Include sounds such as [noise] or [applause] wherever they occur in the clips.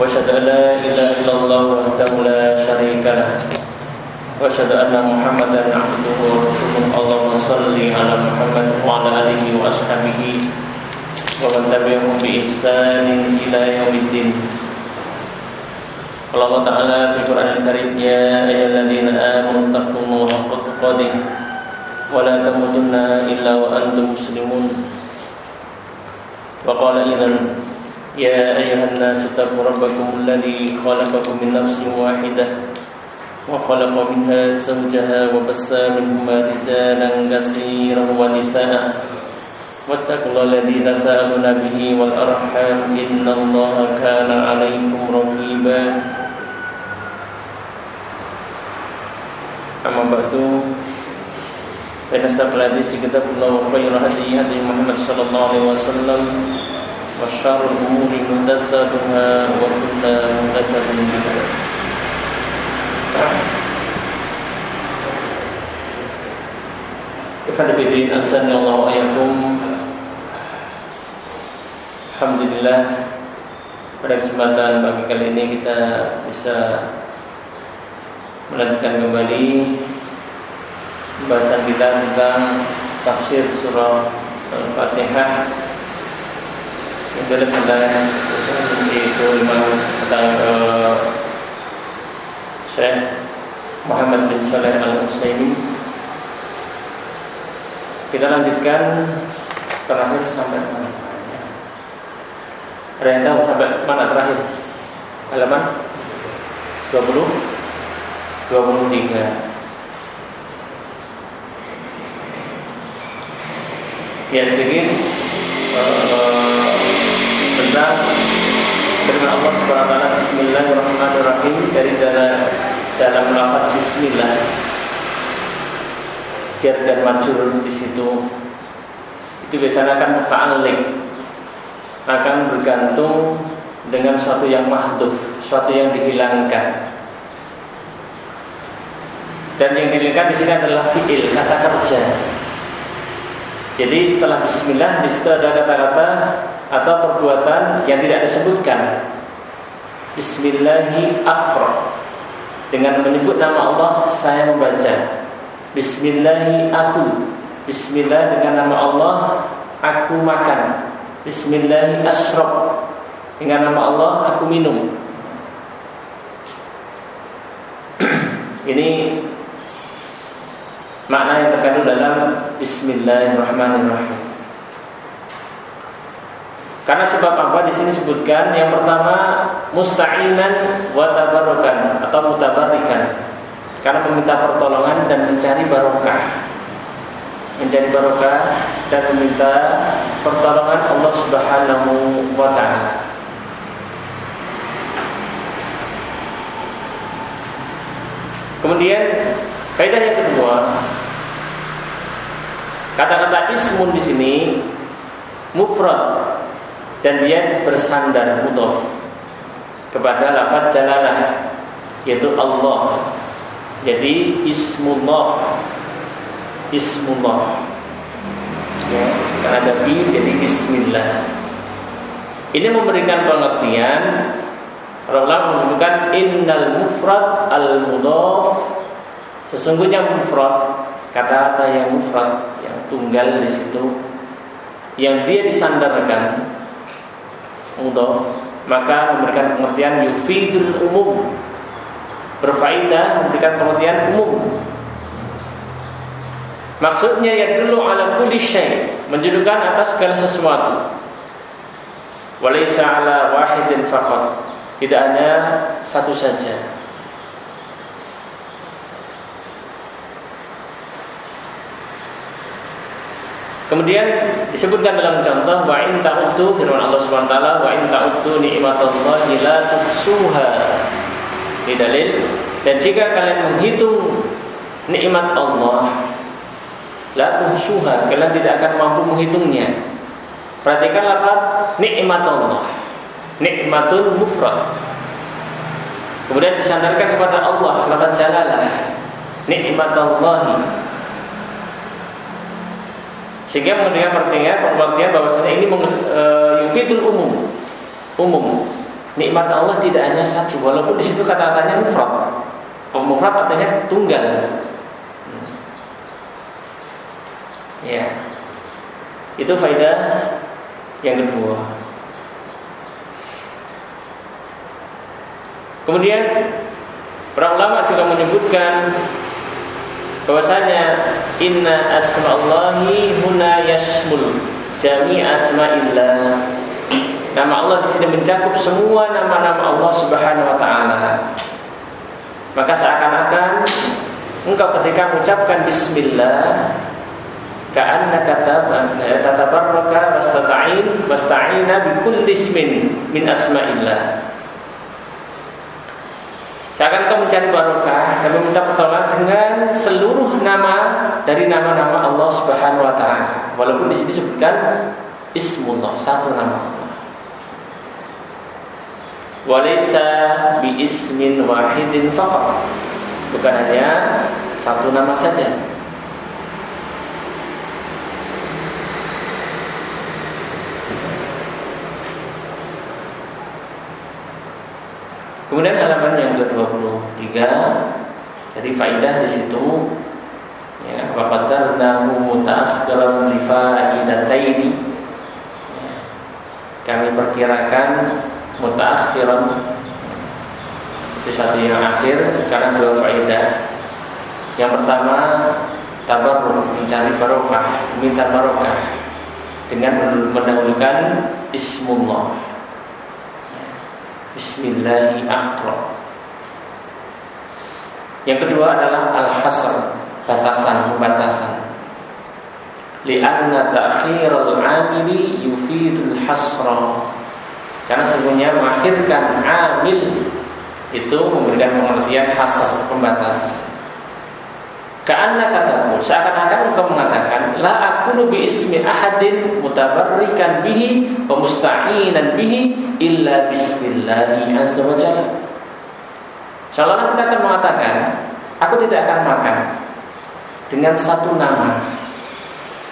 واشهد ان لا اله الا الله وحده لا شريك له واشهد ان محمدا عبده ورسوله اللهم صل على محمد وعلى اله واصحابه ومن تبعهم باحسان الى يوم الدين قال الله تعالى في القران الكريم يا ايها الذين امنوا اتقوا الله حق تقاته ولا تموتن الا وانتم مسلمون وقال اذا يا أيها الناس اتقوا ربكم الذي خلقكم من نفس واحدة وخلق منها زوجها وبث منهما رجالا كثيرا ونساء واتقوا الله الذي تساءلون به والأرحام إن الله كان عليكم رقيبا أما بعد فإن استقل الحديث كتاب الله وخير هدي هدي محمد صلى الله عليه وسلم وشر الأمور محدثاتها وكل محدثة بدعة Ikhwan Asani Allah wa Alhamdulillah Pada kesempatan pagi kali ini kita bisa Melanjutkan kembali Pembahasan kita tentang Tafsir surah Al-Fatihah Itulah sudah yaitu Imam uh, Syekh Muhammad bin Saleh Al Utsaimin. Kita lanjutkan terakhir sampai mana? Ada yang tahu sampai mana terakhir? Halaman 20 23 Ya sedikit uh, tentang firman Allah Subhanahu wa taala Bismillahirrahmanirrahim dari dalam dalam lafaz bismillah. Jar dan majrur di situ itu biasanya akan muta'alliq akan bergantung dengan suatu yang mahduf, suatu yang dihilangkan. Dan yang dihilangkan di sini adalah fiil, kata kerja. Jadi setelah bismillah di situ ada kata-kata atau perbuatan yang tidak disebutkan. Bismillahi akra. Dengan menyebut nama Allah saya membaca. Bismillahi aku. Bismillah dengan nama Allah aku makan. Bismillahi asrob. Dengan nama Allah aku minum. [clears throat] Ini makna yang terkandung dalam Bismillahirrahmanirrahim. Karena sebab apa di sini sebutkan yang pertama musta'inan wa tabarrukan atau mutabarrikan. Karena meminta pertolongan dan mencari barokah. Mencari barokah dan meminta pertolongan Allah Subhanahu wa taala. Kemudian kaidah yang kedua Kata-kata ismun di sini mufrad dan dia bersandar mudhof kepada lafaz jalalah yaitu Allah. Jadi ismullah ismullah ya, karena ada bi jadi bismillah. Ini memberikan pengertian Allah menunjukkan innal mufrad al mudhof sesungguhnya mufrad kata-kata yang mufrad yang tunggal di situ yang dia disandarkan untuk maka memberikan pengertian yufidul umum. Berfaedah memberikan pengertian umum. Maksudnya ya dulu ala kulli syai menjadikan atas segala sesuatu. Walaysa ala wahidin faqat. Tidak hanya satu saja Kemudian disebutkan dalam contoh wa in ta'uddu firman Allah Subhanahu wa taala wa in ta'uddu ni'matallahi la tuhsuha. Ini dalil. Dan jika kalian menghitung nikmat Allah, la tuhsuha, kalian tidak akan mampu menghitungnya. Perhatikan lafaz nikmat Allah. Nikmatul mufrad. Kemudian disandarkan kepada Allah lafaz jalalah. Nikmat Allah. Sehingga mengenai pengertian pengertian bahwasanya ini e, yufidul umum. Umum. Nikmat Allah tidak hanya satu, walaupun di situ kata-katanya mufrad. Mufrad artinya tunggal. Ya. Itu faedah yang kedua. Kemudian para ulama juga menyebutkan bahwasanya inna asma'allahi huna yasmul jami asma'illah. Nama Allah di sini mencakup semua nama-nama Allah Subhanahu wa taala. Maka seakan-akan engkau ketika mengucapkan bismillah ka'annaka tatabarraka wastata'in wasta'ina bi kulli ismin min asma'illah Seakan kau mencari barokah dan meminta pertolongan dengan seluruh nama dari nama-nama Allah Subhanahu wa taala. Walaupun di sini disebutkan Ismullah, satu nama. Walaysa bi ismin wahidin faqat. Bukan hanya satu nama saja. Kemudian halaman yang ke-23 jadi faidah di situ ya wa qadarnahu mutaakhiran li faidataini. Ya, kami perkirakan mutaakhiran itu satu yang akhir karena dua faidah. Yang pertama tabarruk mencari barokah minta barokah dengan mendahulukan ismullah Bismillahirrahmanirrahim. Yang kedua adalah al-hasr, batasan, pembatasan. Lianna ta'khirul 'amili yufidul hasra. Karena sebenarnya mengakhirkan amil itu memberikan pengertian hasr, pembatasan. Karena katamu seakan-akan engkau mengatakan la aku bi ismi ahadin mutabarrikan bihi wa musta'inan bihi illa bismillahi azza wa jalla. Seolah kita akan mengatakan aku tidak akan makan dengan satu nama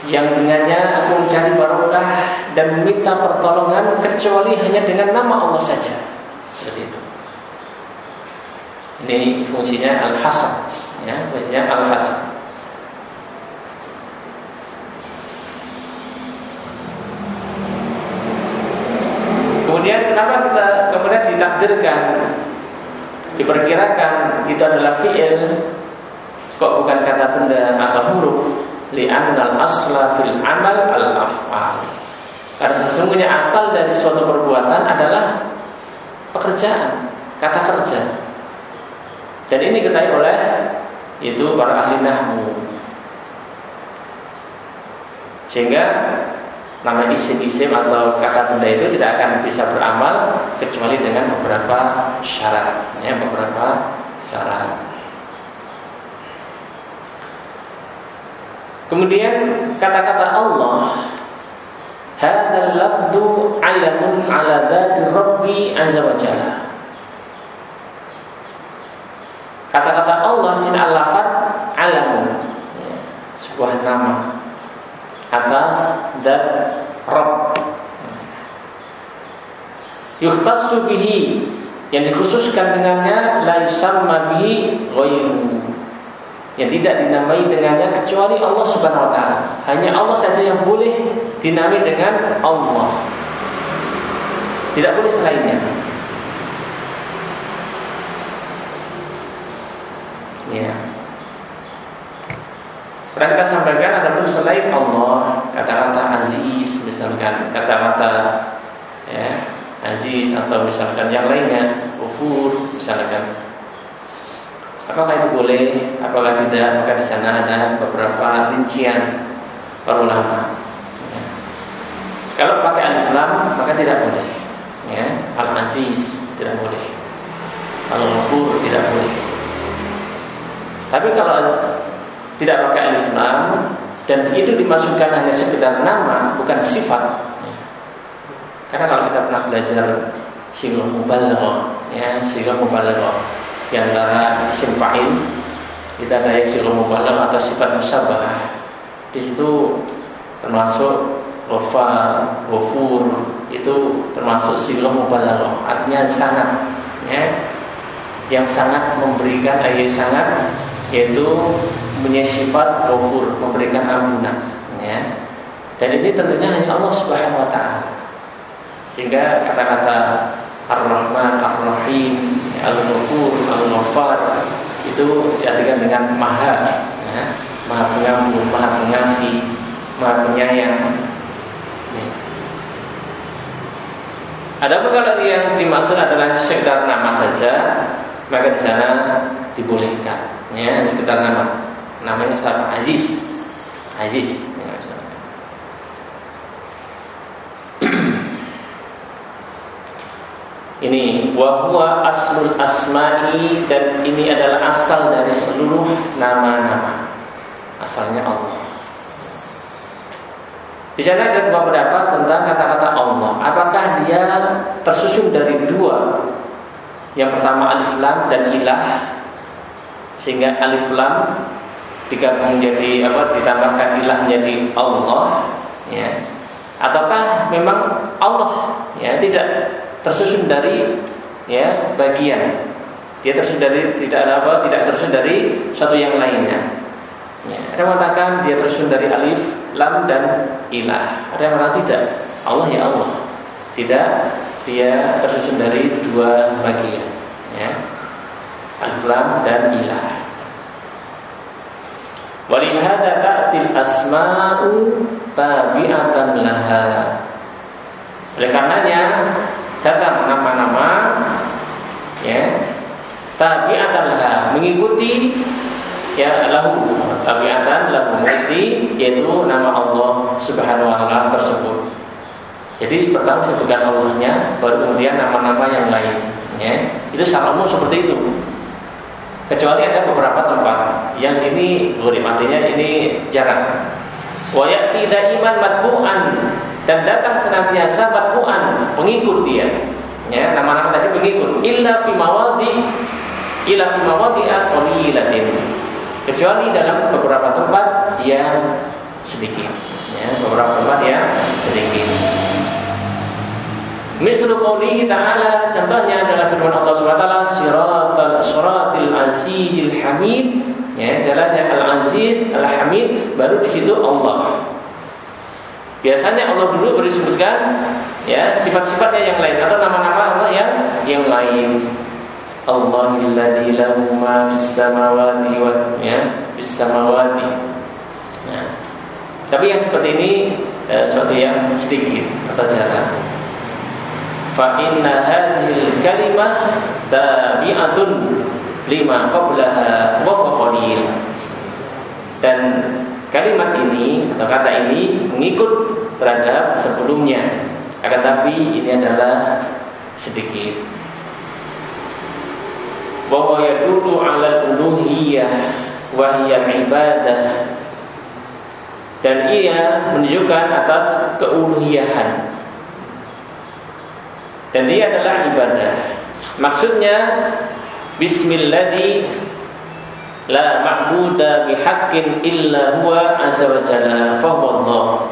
yang dengannya aku mencari barokah dan meminta pertolongan kecuali hanya dengan nama Allah saja. Seperti itu. Ini fungsinya al-hasan ya biasanya al hasan Kemudian kenapa kita kemudian ditakdirkan diperkirakan itu adalah fi'il? Kok bukan kata benda atau huruf? Li'annal asla fil amal al af'al karena sesungguhnya asal dari suatu perbuatan adalah pekerjaan kata kerja. Dan ini diketahui oleh itu para ahli nahwu. Sehingga nama isim-isim atau kata benda itu tidak akan bisa beramal kecuali dengan beberapa syarat, ya, beberapa syarat. Kemudian kata-kata Allah Hadzal lafdu alamun ala dzati Rabbi azza wa jalla Kata-kata Allah al-lafad alamun ya, sebuah nama atas dan Rabb. Yukhtassu bihi yang dikhususkan dengannya la yusamma bihi ghairu. Yang tidak dinamai dengannya kecuali Allah Subhanahu wa taala. Hanya Allah saja yang boleh dinamai dengan Allah. Tidak boleh selainnya. Ya. Kita sampaikan ada pun selain Allah kata-kata aziz misalkan kata-kata ya, aziz atau misalkan yang lainnya kufur misalkan apakah itu boleh apakah tidak maka di sana ada beberapa rincian para ulama ya. kalau pakai alif lam maka tidak boleh ya al aziz tidak boleh Al-Ghafur tidak boleh. Tapi kalau tidak pakai alif lam dan itu dimasukkan hanya sekedar nama bukan sifat. Karena kalau kita pernah belajar sirah mubalaghah ya sirah mubalaghah di antara isim fa'il kita ada sirah mubalaghah atau sifat musabah. Di situ termasuk wafa, wafur itu termasuk sirah mubalaghah artinya sangat ya yang sangat memberikan ayat sangat yaitu punya sifat ghafur memberikan ampunan ya. Dan ini tentunya hanya Allah Subhanahu wa taala. Sehingga kata-kata Ar-Rahman, Ar-Rahim, Al-Ghafur, Al-Ghaffar itu diartikan dengan maha ya, maha pengampun, maha pengasih, maha penyayang ya. Ada kalau yang dimaksud adalah sekedar nama saja maka di sana dibolehkan ya sekitar nama namanya siapa Aziz. Aziz ya, [clears throat] ini wahwa aslul asma'i dan ini adalah asal dari seluruh nama-nama. Asalnya Allah. Di sana ada dua pendapat tentang kata-kata Allah. Apakah dia tersusun dari dua? Yang pertama alif lam dan ilah sehingga alif lam digabung menjadi apa ditambahkan ilah menjadi Allah ya. Ataukah memang Allah ya tidak tersusun dari ya bagian. Dia tersusun dari tidak ada apa tidak tersusun dari satu yang lainnya. Ya, ada yang mengatakan dia tersusun dari alif lam dan ilah. Ada yang mengatakan tidak. Allah ya Allah. Tidak dia tersusun dari dua bagian ya alif lam dan ilah walihada ta'til asma'u tabi'atan laha oleh karenanya datang nama-nama ya tabi'atan laha mengikuti ya lahu tabi'atan lahu mengikuti yaitu nama Allah Subhanahu wa taala tersebut jadi pertama disebutkan Allahnya, baru kemudian nama-nama yang lain. Ya, itu secara umum seperti itu. Kecuali ada beberapa tempat yang ini boleh matinya ini jarang. Wayak tidak iman matbu'an dan datang senantiasa matbu'an pengikut dia. Ya, nama-nama tadi pengikut. Illa fi mawadi illa fi qalilatin. Kecuali dalam beberapa tempat yang sedikit. Ya, beberapa tempat yang sedikit. Mislu qawlihi ta'ala contohnya adalah firman Allah Subhanahu wa taala siratil azizil hamid ya jalannya al aziz al hamid baru di situ Allah Biasanya Allah dulu baru disebutkan ya sifat-sifatnya yang lain atau nama-nama Allah yang yang lain. Allahilladzi lahu ma fis samawati wa ya fis samawati. Ya. Tapi yang seperti ini eh, sesuatu yang sedikit atau jarang fa inna hadhil tabi'atun lima qablaha wa qalil dan kalimat ini atau kata ini mengikut terhadap sebelumnya. Akan tapi ini adalah sedikit. Bahwa yadulu ala uluhiyah wa hiya ibadah. Dan ia menunjukkan atas keuluhiyahan. Dan dia adalah ibadah. Maksudnya Bismilladzi la ma'buda bihaqqin illa huwa azza wa jalla fa huwa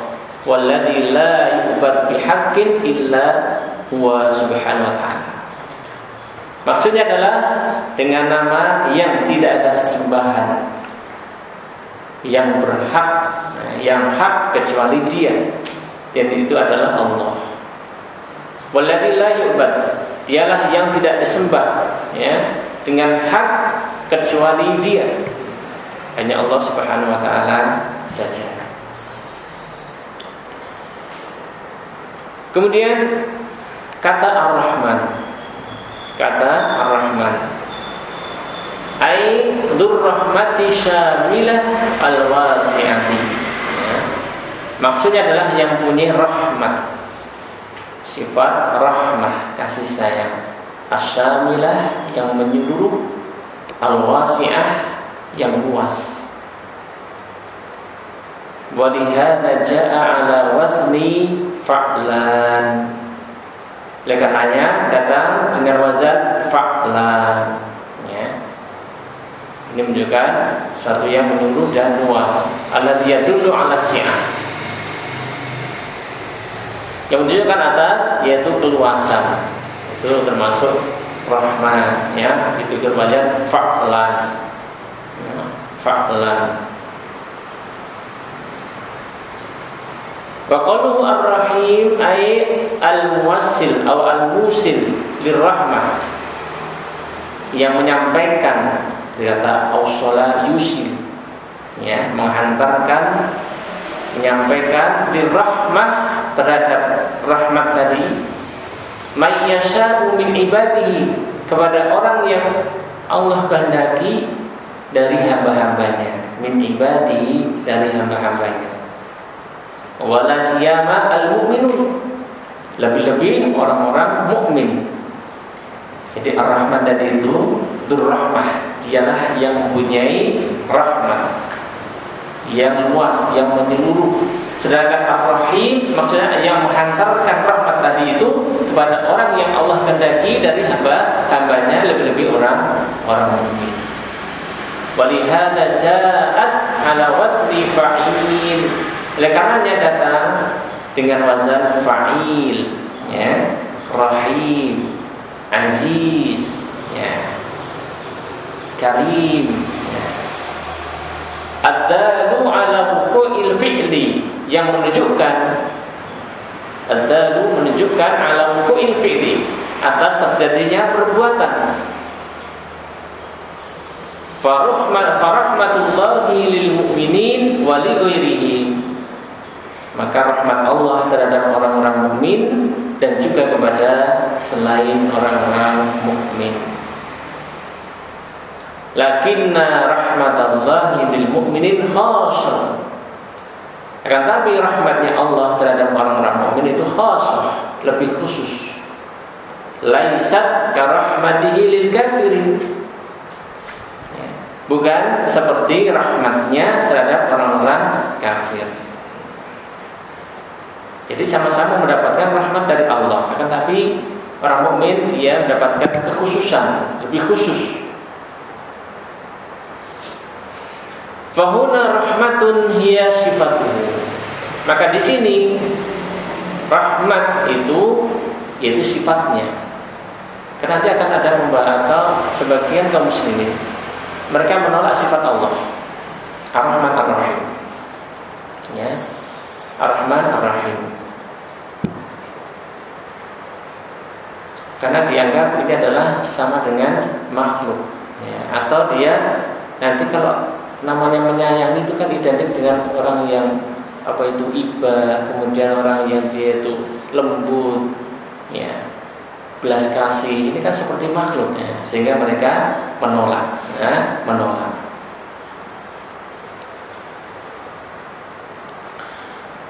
walladzi la yu'bad bihaqqin illa huwa subhanahu wa ta'ala. Maksudnya adalah dengan nama yang tidak ada sesembahan yang berhak, yang hak kecuali Dia. Dan itu adalah Allah. Walladzi la yu'bad Dialah yang tidak disembah ya dengan hak kecuali Dia. Hanya Allah Subhanahu wa taala saja. Kemudian kata Ar-Rahman. Kata Ar-Rahman. Ai dzurrahmati syamilah al-wasi'ati. Ya. Maksudnya adalah yang punya rahmat sifat rahmah kasih sayang. Asyamilah yang menyeluruh. Al-wasi'ah yang luas. Walihada ja'a ala wasni fa'lan. Oleh karenanya datang dengan wazan fa'lan. Ya. ini menunjukkan satu yang menyeluruh dan luas. Alladhi yadullu ala si'ah yang menunjukkan atas yaitu keluasan. Itu termasuk rahman ya. Itu berwajan fa'lan ya, fa'lan Wa qaluhu ar-rahim ay al-muwassil atau al-musil lirrahmah. Yang menyampaikan kata ausala yusil ya menghantarkan menyampaikan lirrahmah terhadap rahmat tadi mayyasha'u min ibadihi kepada orang yang Allah kehendaki dari hamba-hambanya. Min ibadihi dari hamba-hambanya. Wala siyama al mu'minun lebih-lebih orang-orang mukmin. Jadi ar-rahman tadi itu durrahmah dialah yang mempunyai rahmat yang luas yang menyeluruh. Sedangkan ar-rahim maksudnya yang menghantarkan rahmat tadi itu kepada orang yang Allah kehendaki dari hamba hambanya lebih-lebih orang orang mukmin. Walihada ja'at ala wasni fa'il. Oleh karenanya datang dengan wazan fa'il, ya, rahim, aziz, ya, karim. Ad-dalu ala wuqu'il fi'li yang menunjukkan Ad-dalu menunjukkan ala wuqu'il fi'li atas terjadinya perbuatan. Farahmatullahi lil mu'minin wa li maka rahmat Allah terhadap orang-orang mukmin dan juga kepada selain orang-orang mukmin. Lakinna rahmatallahi bil mukminin khassah. Akan tapi rahmatnya Allah terhadap orang-orang mukmin itu khassah, lebih khusus. Laisat karahmatihi lil kafirin. Bukan seperti rahmatnya terhadap orang-orang kafir. Jadi sama-sama mendapatkan rahmat dari Allah. Akan tapi orang mukmin dia mendapatkan kekhususan, lebih khusus. Fahuna rahmatun hiya sifatuhu. Maka di sini rahmat itu yaitu sifatnya. Karena nanti akan ada atau sebagian kaum muslimin mereka menolak sifat Allah. Ar-Rahman Ar-Rahim. Ya. Ar-Rahman Ar-Rahim. karena dianggap ini adalah sama dengan makhluk ya, atau dia nanti kalau namanya menyayangi itu kan identik dengan orang yang apa itu iba kemudian orang yang dia itu lembut ya belas kasih. Ini kan seperti makhluk ya sehingga mereka menolak ya, menolak.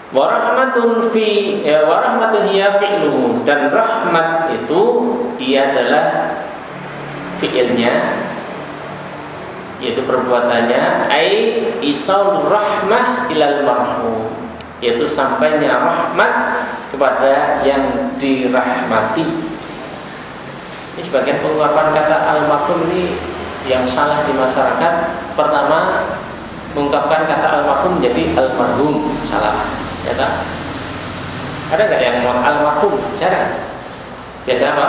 Warahmatun fi ya, warahmatun hiya dan rahmat itu ia adalah fi'ilnya yaitu perbuatannya ai isal rahmah ilal marhum yaitu sampainya rahmat kepada yang dirahmati ini sebagian penguapan kata almarhum ini yang salah di masyarakat pertama mengungkapkan kata almarhum menjadi almarhum salah ya tak? Ada nggak yang mau almarhum? Jarang. Biasa apa?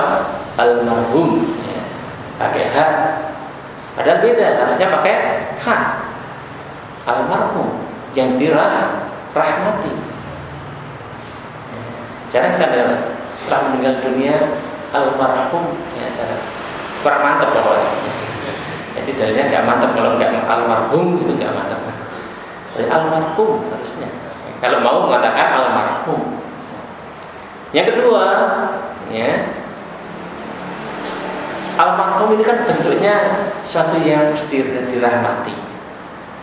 Almarhum. Ya. Pakai H. Padahal beda, harusnya pakai H. Almarhum yang dirah rahmati. Jarang kita ada setelah meninggal dunia almarhum ya jarang. Kurang mantap pokoknya. Jadi dalilnya nggak mantap kalau nggak almarhum itu nggak mantap. Jadi almarhum harusnya. Kalau mau mengatakan almarhum. Yang kedua, ya. Almarhum ini kan bentuknya suatu yang dirahmati.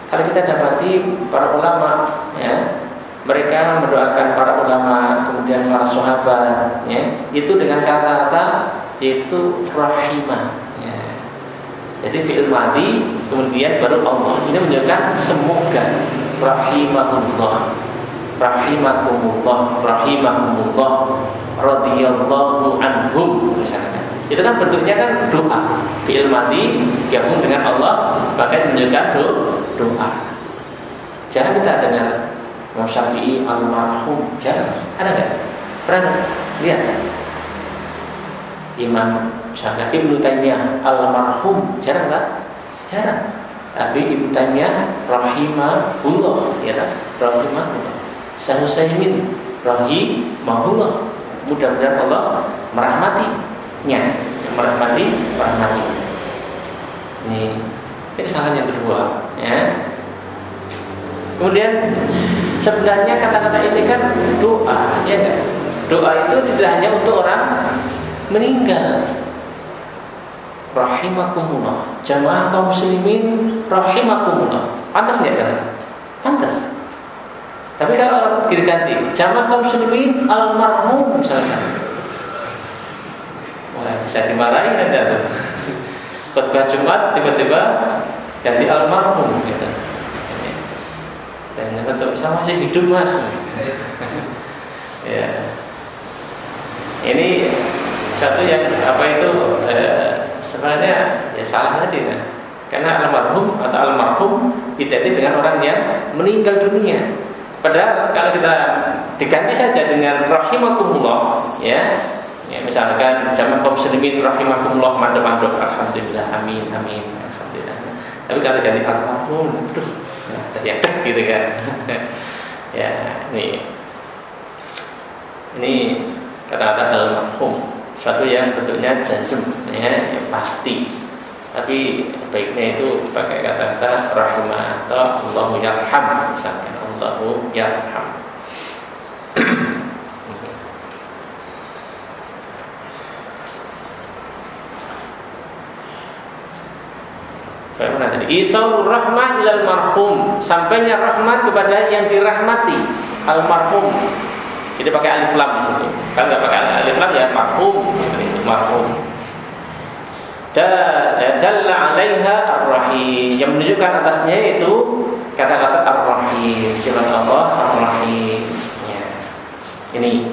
Kalau kita dapati para ulama, ya, mereka mendoakan para ulama, kemudian para sahabat, ya, itu dengan kata-kata Yaitu rahimah ya. Jadi fi'il madi Kemudian baru Allah. Ini menunjukkan semoga. Rahimahullah. Rahimakumullah. Rahimakumullah. Radiyallahu anhum Misalnya itu kan bentuknya kan doa. Fi'il madi gabung dengan Allah maka menunjukkan doa. Jarang kita dengar Imam Syafi'i almarhum jarang. Ada nggak? Pernah lihat. Imam Syafi'i Ibnu Taimiyah almarhum jarang tak? Jarang. Tapi Ibnu Taimiyah rahimahullah ya tak? Rahimahullah. Sahusaimin rahimahullah. Mudah-mudahan Allah merahmati yang merahmati merahmati ini ini kesalahan yang kedua ya. Kemudian sebenarnya kata-kata ini kan doa ya kan doa itu tidak hanya untuk orang meninggal. Rahimakumullah. Jamaah kaum muslimin rahimakumullah. Pantas nggak kan pantas. Tapi kalau diganti jamaah kaum muslimin almarhum misalnya bisa dimarahi nanti tuh. [laughs] Khutbah Jumat tiba-tiba ganti almarhum gitu. Dan betul sama masih hidup mas. [laughs] ya. Ini satu yang apa itu eh, sebenarnya ya salah tadi kan. Karena almarhum atau almarhum identik dengan orang yang meninggal dunia. Padahal kalau kita diganti saja dengan rahimakumullah, Ya, misalkan zaman kaum muslimin rahimahumullah mandek-mandek alhamdulillah amin amin alhamdulillah. Tapi kalau ganti almarhum, aduh, ya, gitu kan. [laughs] ya, ini ini kata-kata almarhum suatu yang bentuknya jazm ya, yang pasti. Tapi baiknya itu pakai kata-kata rahimah atau Allahu yarham misalkan Allahu yarham. [clears throat] Isaul rahmah ilal marhum. Sampainya rahmat kepada yang dirahmati. Almarhum. Jadi pakai alif lam di situ. Kalau nggak pakai alif lam ya marhum. Itu marhum. Dalla alaiha ar-rahim. Yang menunjukkan atasnya itu kata-kata ar-rahim. Sifat Allah ar-rahim. Ya. Ini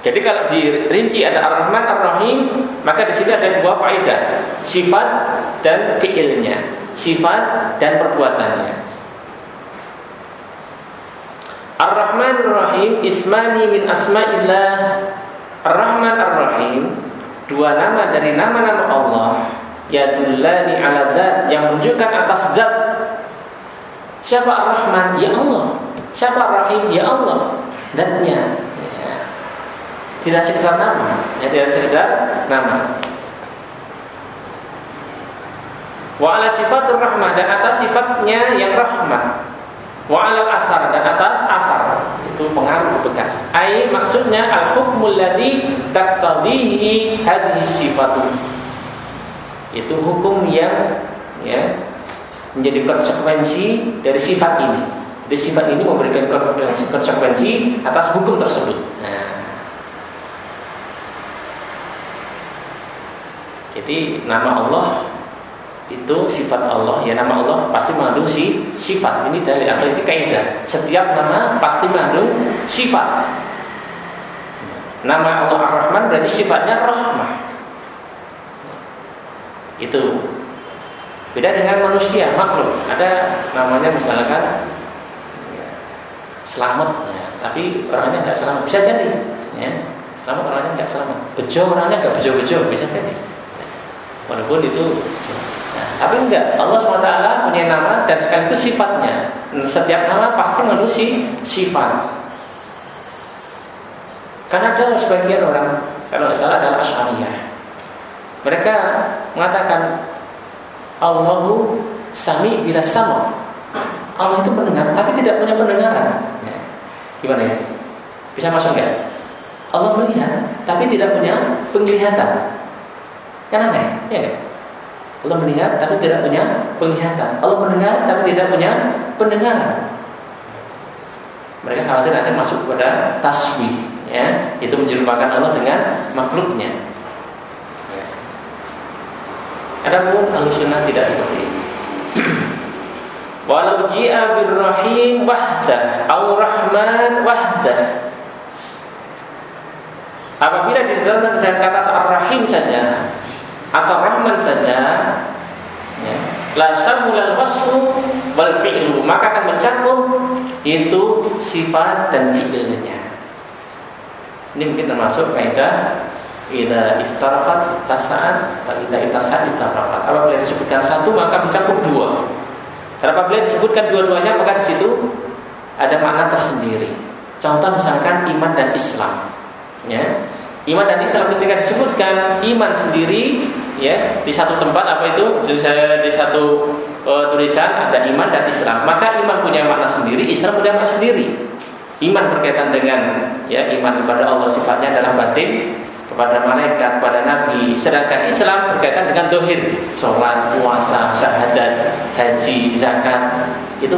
jadi kalau dirinci ada Ar-Rahman Ar-Rahim, maka di sini ada dua faedah, sifat dan fiilnya, sifat dan perbuatannya. Ar-Rahman Ar-Rahim ismani min asma'illah. Ar-Rahman Ar-Rahim dua nama dari nama-nama Allah yadullani ala zat yang menunjukkan atas zat. Siapa Ar-Rahman? Ya Allah. Siapa Ar-Rahim? Ya Allah. Zatnya tidak sekedar nama, ya tidak sekedar nama. Wa ala sifatur rahmah dan atas sifatnya yang rahmat. Wa ala asar dan atas asar itu pengaruh bekas. Ai maksudnya al hukmul ladzi taqtadihi hadhihi sifatu. Itu hukum yang ya menjadi konsekuensi dari sifat ini. Jadi sifat ini memberikan konsekuensi atas hukum tersebut. Nah, Jadi nama Allah itu sifat Allah. Ya nama Allah pasti mengandung si sifat. Ini dari atau itu kaidah. Setiap nama pasti mengandung sifat. Nama Allah Ar-Rahman berarti sifatnya rahmah. Itu. Beda dengan manusia makhluk. Ada namanya misalkan ya, selamat. Ya, tapi orangnya nggak selamat. Bisa jadi ya. Selamat orangnya nggak selamat. Bejo orangnya nggak bejo-bejo bisa jadi Walaupun itu nah, Tapi enggak. Allah SWT punya nama dan sekaligus sifatnya. Setiap nama pasti manusia sifat. Karena ada sebagian orang Kalau tidak salah adalah Asyariyah Mereka mengatakan Allahu sami bila sama. Allah itu pendengar tapi tidak punya pendengaran. Ya. Gimana ya? Bisa masuk enggak? Allah melihat tapi tidak punya penglihatan Kan aneh, ya kan? Allah melihat tapi tidak punya penglihatan. Allah mendengar tapi tidak punya pendengaran. Mereka khawatir nanti masuk kepada tasbih, ya, itu menyerupakan Allah dengan makhluknya. Adapun alusunah tidak seperti itu. [clears throat] Walau ji'a birrahim wahdah au rahman wahdah. Apabila didatangkan dengan kata ar-rahim saja atau rahman saja, ya, la samulal wasfu wal fi'lu. Maka akan mencakup itu sifat dan fi'ilnya. Ini mungkin termasuk kaidah Ida iftarakat tasa'at Ida itasa'at iftarakat Apabila disebutkan satu maka mencakup dua. Dan apabila disebutkan dua-duanya? Maka di situ ada makna tersendiri? Contoh misalkan iman dan Islam ya Iman dan Islam ketika disebutkan iman sendiri ya di satu tempat apa itu di, satu uh, tulisan ada iman dan Islam maka iman punya makna sendiri Islam punya makna sendiri iman berkaitan dengan ya iman kepada Allah sifatnya adalah batin kepada malaikat, kepada nabi. Sedangkan Islam berkaitan dengan dohir, sholat, puasa, syahadat, haji, zakat. Itu.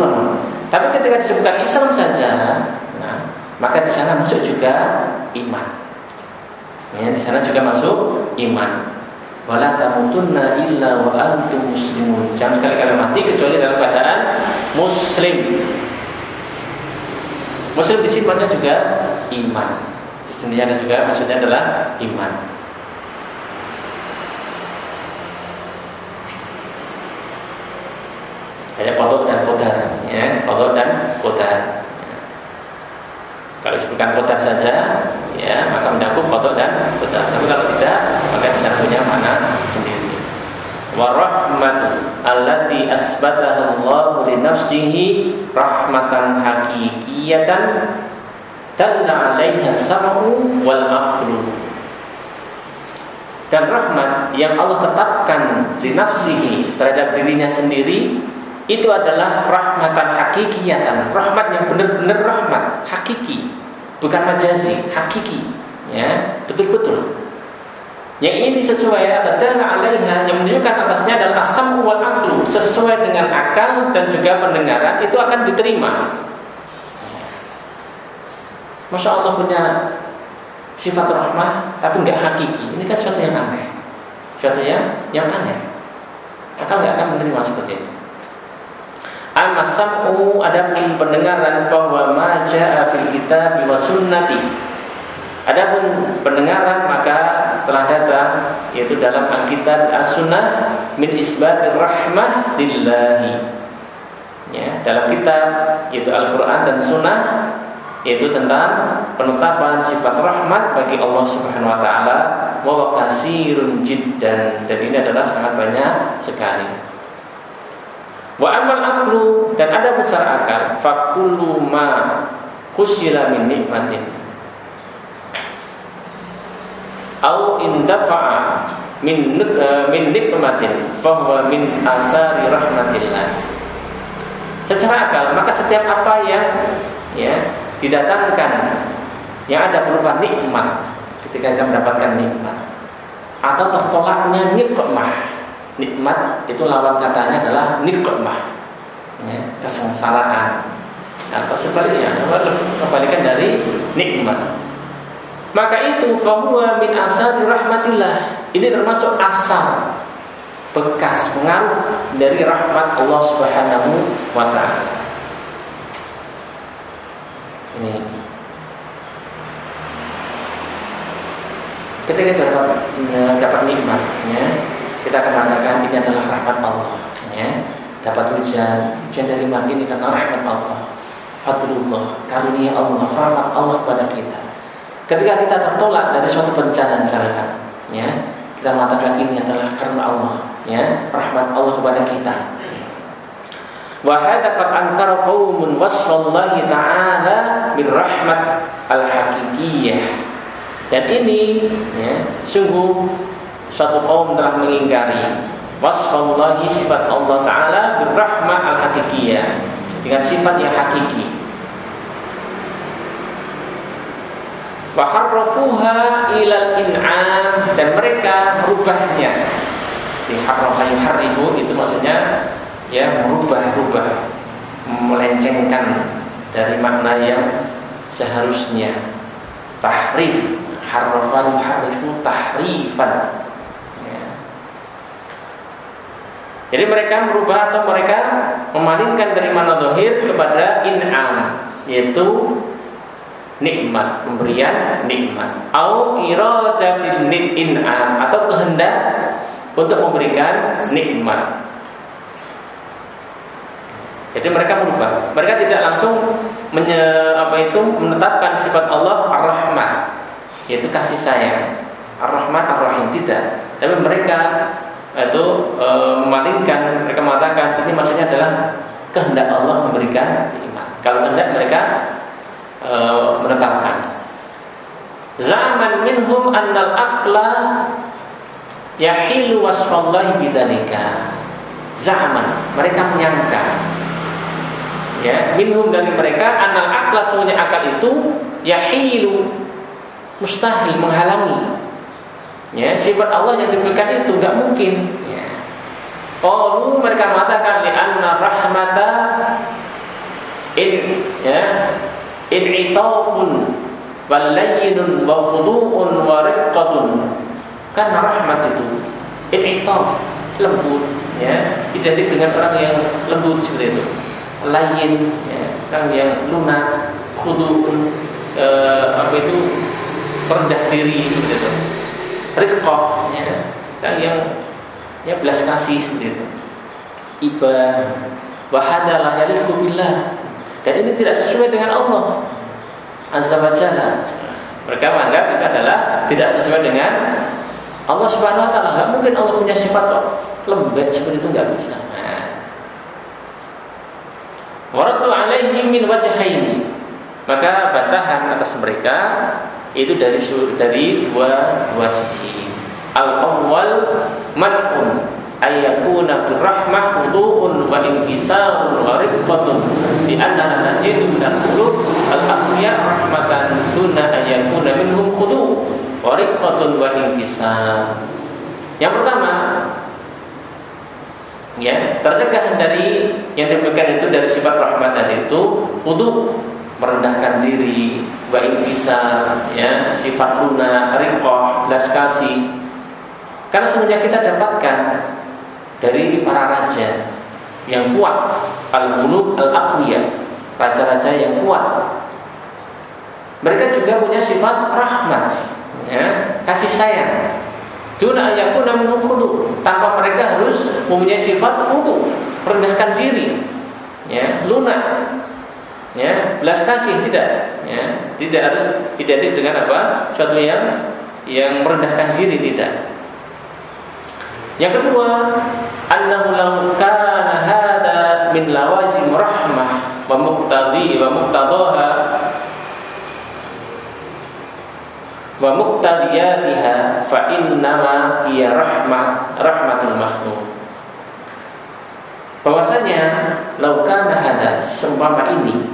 Tapi ketika disebutkan Islam saja, nah, maka di sana masuk juga iman. Ya, di sana juga masuk iman. Wala tamutunna illa wa antum muslimun. Jangan sekali-kali mati kecuali dalam keadaan muslim. Muslim di sifatnya juga iman. Sebenarnya juga maksudnya adalah iman. Hanya kodok dan kodar, ya, kodok dan kodar. Kalau disebutkan kodar saja, ya, maka mencakup kodok dan kodar. Tapi kalau tidak, maka bisa punya mana sendiri. Warahmatu allati asbataha Allah li nafsihi rahmatan hakikiyatan dalla 'alaiha sam'u wal aqlu dan rahmat yang Allah tetapkan di nafsihi terhadap dirinya sendiri itu adalah rahmatan hakikiyatan rahmat yang benar-benar rahmat hakiki bukan majazi hakiki ya betul-betul yang ini sesuai atau dalla alaiha yang menunjukkan atasnya adalah asam wal aqlu sesuai dengan akal dan juga pendengaran itu akan diterima Masya Allah punya sifat rahmah tapi nggak hakiki. Ini kan sesuatu yang aneh. Sesuatu yang yang aneh. Akal nggak akan menerima seperti itu. Amma sam'u adapun pendengaran bahwa ma ja'a fil kitab wa sunnati. Adapun pendengaran maka telah datang yaitu dalam Alkitab As-Sunnah min isbatir rahmah lillahi. Ya, dalam kitab yaitu Al-Qur'an dan Sunnah yaitu tentang penetapan sifat rahmat bagi Allah Subhanahu wa taala wa kasirun jiddan dan ini adalah sangat banyak sekali. Wa amal aklu dan ada besar akal fakulu ma kusila min nikmatin au indafa'a min uh, min nikmatin fahuwa min asari rahmatillah. Secara akal maka setiap apa yang ya didatangkan yang ada berupa nikmat ketika kita mendapatkan nikmat atau tertolaknya nikmah nikmat itu lawan katanya adalah nikmah. Ya, kesengsaraan. Atau sebaliknya? Kebalikan dari nikmat. Maka itu fahuwa min asar rahmatillah. Ini termasuk asar. Bekas pengaruh dari rahmat Allah Subhanahu wa taala. Ini. Ketika kita dapat, eh, dapat nikmatnya kita akan mengatakan ini adalah rahmat Allah ya. Dapat hujan hujan dari mana ini karena rahmat Allah. Fadlullah karunia Allah rahmat Allah kepada kita. Ketika kita tertolak dari suatu bencana misalkan ya kita mengatakan ini adalah karena Allah ya rahmat Allah kepada kita. Wa hadza qad ankara qaumun wasfallahi ta'ala birrahmat al-haqiqiyah. Dan ini ya, sungguh suatu kaum telah mengingkari wasfallahi sifat Allah taala birrahmah al-haqiqiyah dengan sifat yang hakiki. Wa harrafuha ilal in'am dan mereka merubahnya. Diharrafa yuharribu itu maksudnya ya merubah-rubah melencengkan dari makna yang seharusnya tahrif harfan harifu tahrifan ya. Jadi mereka merubah atau mereka memalingkan dari mana dohir kepada in'am, yaitu nikmat, pemberian nikmat. Au iradatil in'am atau kehendak untuk memberikan nikmat. Jadi mereka merubah. Mereka tidak langsung menye, apa itu menetapkan sifat Allah Ar-Rahman, yaitu kasih sayang. Ar-Rahman Ar-Rahim tidak. Tapi mereka itu e, memalingkan mereka mengatakan ini maksudnya adalah kehendak Allah memberikan iman. Kalau kehendak mereka e, menetapkan. Zaman minhum annal akla yahilu wasfallahi bidzalika. Zaman mereka menyangka ya minhum dari mereka annal akla semuanya akal itu yahilu mustahil menghalangi Ya, sifat Allah yang diberikan itu nggak mungkin. Ya. Oh, mereka mengatakan li anna rahmata in ya in itafun wal layyinun wa khudu'un wa riqqatun. Kan rahmat itu in itaf lembut ya identik dengan orang yang lembut seperti itu lain ya orang yang lunak khudu'un eh, apa itu rendah diri seperti itu rifqah ya, kan yang ya belas kasih seperti itu iba wahadalah yaliku billah. Dan ini tidak sesuai dengan Allah. Azza wajalla mereka menganggap itu adalah tidak sesuai dengan Allah subhanahu wa taala. Nggak mungkin Allah punya sifat lembek seperti itu nggak bisa. Nah. Waratu alaihim min wajhaini. Maka bantahan atas mereka itu dari dari dua dua sisi. Al awal man'un ayakuna rahmah wudu'un wa inkisarun wa rifatun di antara najidu dan qulub al aqya rahmatan tuna ayakuna minhum khudu' wa rifatun wa inkisar. Yang pertama ya tercegah dari yang diberikan itu dari sifat rahmat tadi itu khudu merendahkan diri wa bisa ya sifat lunak riqah belas kasih. Karena semuanya kita dapatkan dari para raja yang kuat al-muluk al-aqwiya raja-raja yang kuat mereka juga punya sifat rahmat ya kasih sayang. Duna ayakuna minhum tanpa mereka harus mempunyai sifat khudu rendahkan diri ya lunak ya belas kasih tidak. Ya tidak harus identik dengan apa? Suatu yang yang merendahkan diri tidak. Yang kedua annahu law kana hada min lawazim rahmah wa muqtadi wa muqtadaha wa muqtadiyatiha fa innama hiya rahmat rahmatul makhluk bahwasanya laukana hada seumpama ini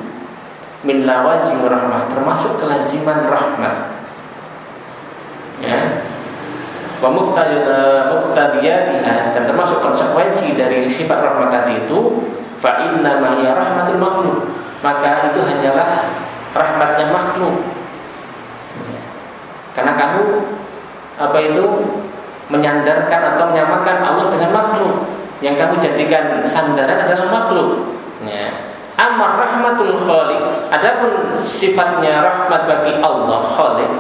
min lawazim rahmah termasuk kelaziman rahmat. Ya. Wa muqtadiyatiha dan termasuk konsekuensi dari sifat rahmat tadi itu fa inna ma rahmatul makhluk. Maka itu hanyalah rahmatnya makhluk. Karena kamu apa itu menyandarkan atau menyamakan Allah dengan makhluk. Yang kamu jadikan sandaran adalah makhluk. Ya Amar rahmatul khaliq. Adapun sifatnya rahmat bagi Allah khaliq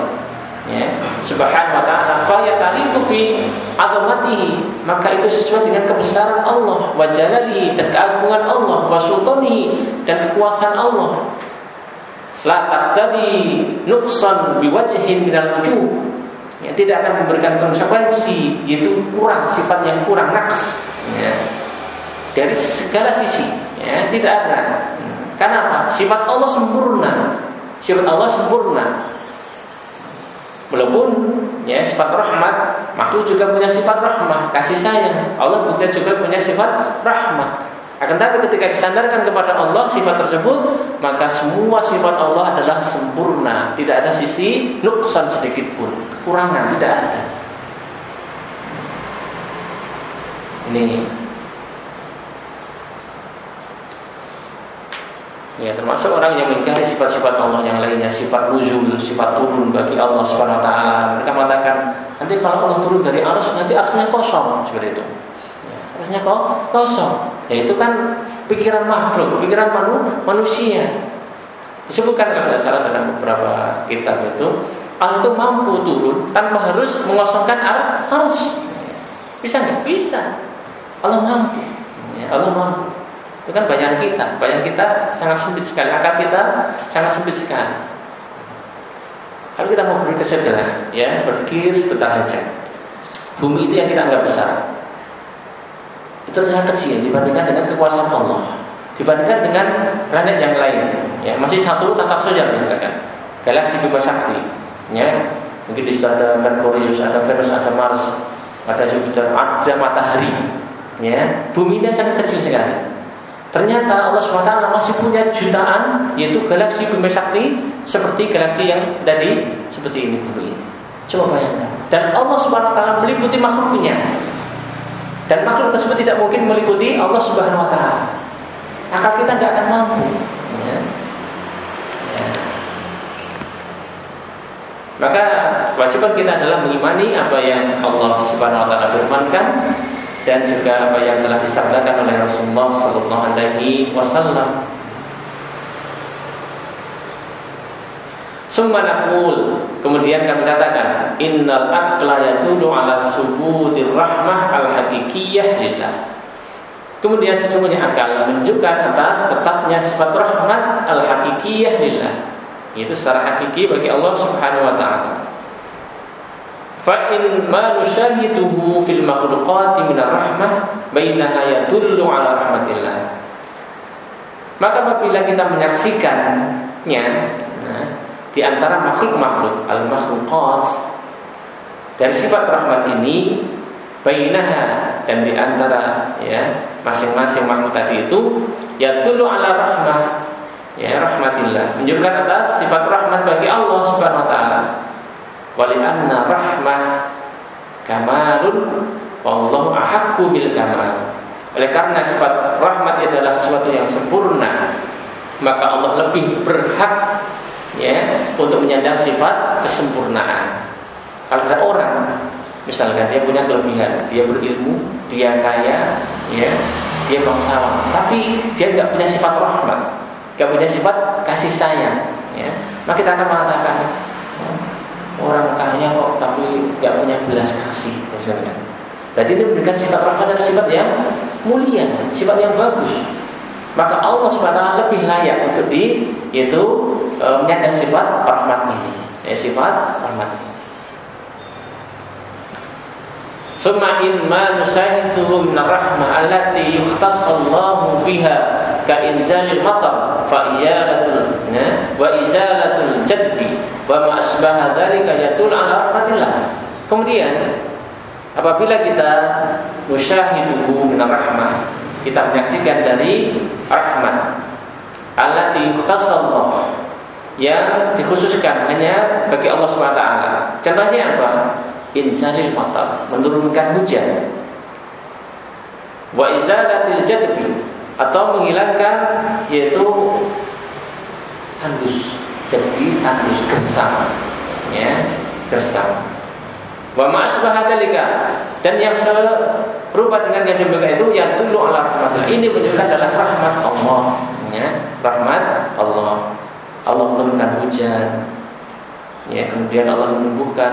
ya subhanahu wa ta'ala fa yataliqu fi azamatihi maka itu sesuai dengan kebesaran Allah wa jalalihi dan keagungan Allah wa dan kekuasaan Allah. La taqtadi nuqsan biwajhin minal wujuh ya, tidak akan memberikan konsekuensi yaitu kurang sifat yang kurang naqs ya, dari segala sisi ya tidak ada. Kenapa sifat Allah sempurna. Sifat Allah sempurna. Walaupun ya sifat rahmat makhluk juga punya sifat rahmat kasih sayang. Allah juga juga punya sifat rahmat. Akan tapi ketika disandarkan kepada Allah sifat tersebut maka semua sifat Allah adalah sempurna. Tidak ada sisi nuksan sedikit pun. Kekurangan tidak ada. Ini Ya, termasuk orang yang mengingkari sifat-sifat Allah yang lainnya, sifat nuzul, sifat turun bagi Allah taala. Mereka mengatakan, nanti kalau Allah turun dari arus, nanti arusnya kosong seperti itu. Ya, Artinya kok kosong. Ya itu kan pikiran makhluk, pikiran manu, manusia. Disebutkan kalau tidak salah dalam beberapa kitab itu Allah itu mampu turun tanpa harus mengosongkan arus. Bisa nggak? Bisa. Allah mampu. Ya, Allah mampu. Itu kan bayangan kita. Bayangan kita sangat sempit sekali. Akal kita sangat sempit sekali. Kalau kita mau beri kesadaran, ya berpikir sebentar saja. Bumi itu yang kita anggap besar. Itu ternyata kecil dibandingkan dengan kekuasaan Allah. Dibandingkan dengan planet yang lain, ya masih satu tetap saja misalkan. Galaksi Bima Sakti, ya mungkin di situ ada Merkurius, ada Venus, ada Mars, ada Jupiter, ada matahari, ya bumi ini sangat kecil sekali. Ternyata Allah SWT masih punya jutaan yaitu galaksi bumi sakti seperti galaksi yang dari seperti ini bumi ini. Coba bayangkan. Dan Allah SWT meliputi makhluknya. Dan makhluk tersebut tidak mungkin meliputi Allah Subhanahu Wa Taala. Akal kita tidak akan mampu. Ya. Ya. Maka kewajiban kita adalah mengimani apa yang Allah Subhanahu Wa Taala firmankan dan juga apa yang telah disabdakan oleh Rasulullah Sallallahu Alaihi Wasallam. Summa naqul Kemudian kami katakan Innal aqla yatulu ala subutir rahmah al hakikiyah lillah Kemudian sesungguhnya akal menunjukkan atas tetapnya sifat rahmat al hakikiyah lillah Itu secara hakiki bagi Allah subhanahu wa fa in ma nusyahiduhu fil makhluqati min rahmah bainaha yadullu ala rahmatillah. Maka apabila kita menyaksikannya nah, di antara makhluk-makhluk al-makhluqat dari sifat rahmat ini bainaha dan di antara ya masing-masing makhluk tadi itu yadullu ala rahmah ya rahmatillah. Menunjukkan atas sifat rahmat bagi Allah Subhanahu wa taala walianna rahmah kamalun wallahu ahakku bil kamal. Oleh karena sifat rahmat adalah sesuatu yang sempurna maka Allah lebih berhak ya untuk menyandang sifat kesempurnaan. Kalau ada orang misalkan dia punya kelebihan dia berilmu dia kaya ya dia bangsawan tapi dia nggak punya sifat rahmat nggak punya sifat kasih sayang ya maka kita akan mengatakan orang kaya kok tapi nggak punya belas kasih ya Jadi ini memberikan sifat rahmat adalah sifat yang mulia, sifat yang bagus. Maka Allah SWT lebih layak untuk di itu e, menyandang sifat rahmat ini, ya, sifat rahmat. Summa in ma nusahiduhu min rahmah allati yukhtassallahu biha ka inzalil matar fa iyalatul ya, wa izalatul jadbi wa ma asbaha dzalika yatul ala rahmatillah. Kemudian apabila kita musyahiduhu min rahmah, kita menyaksikan dari rahmat allati yukhtassallahu yang dikhususkan hanya bagi Allah SWT. Contohnya apa? Inzalil matar, menurunkan hujan. Wa izalatil jadbi atau menghilangkan yaitu tandus jadi tandus gersam ya gersam wa ma'asbahadalika dan yang serupa dengan yang demikian itu yang tulu ala rahmatullah ini menunjukkan adalah rahmat Allah. Ya rahmat Allah. Allah menurunkan hujan. Ya kemudian Allah menumbuhkan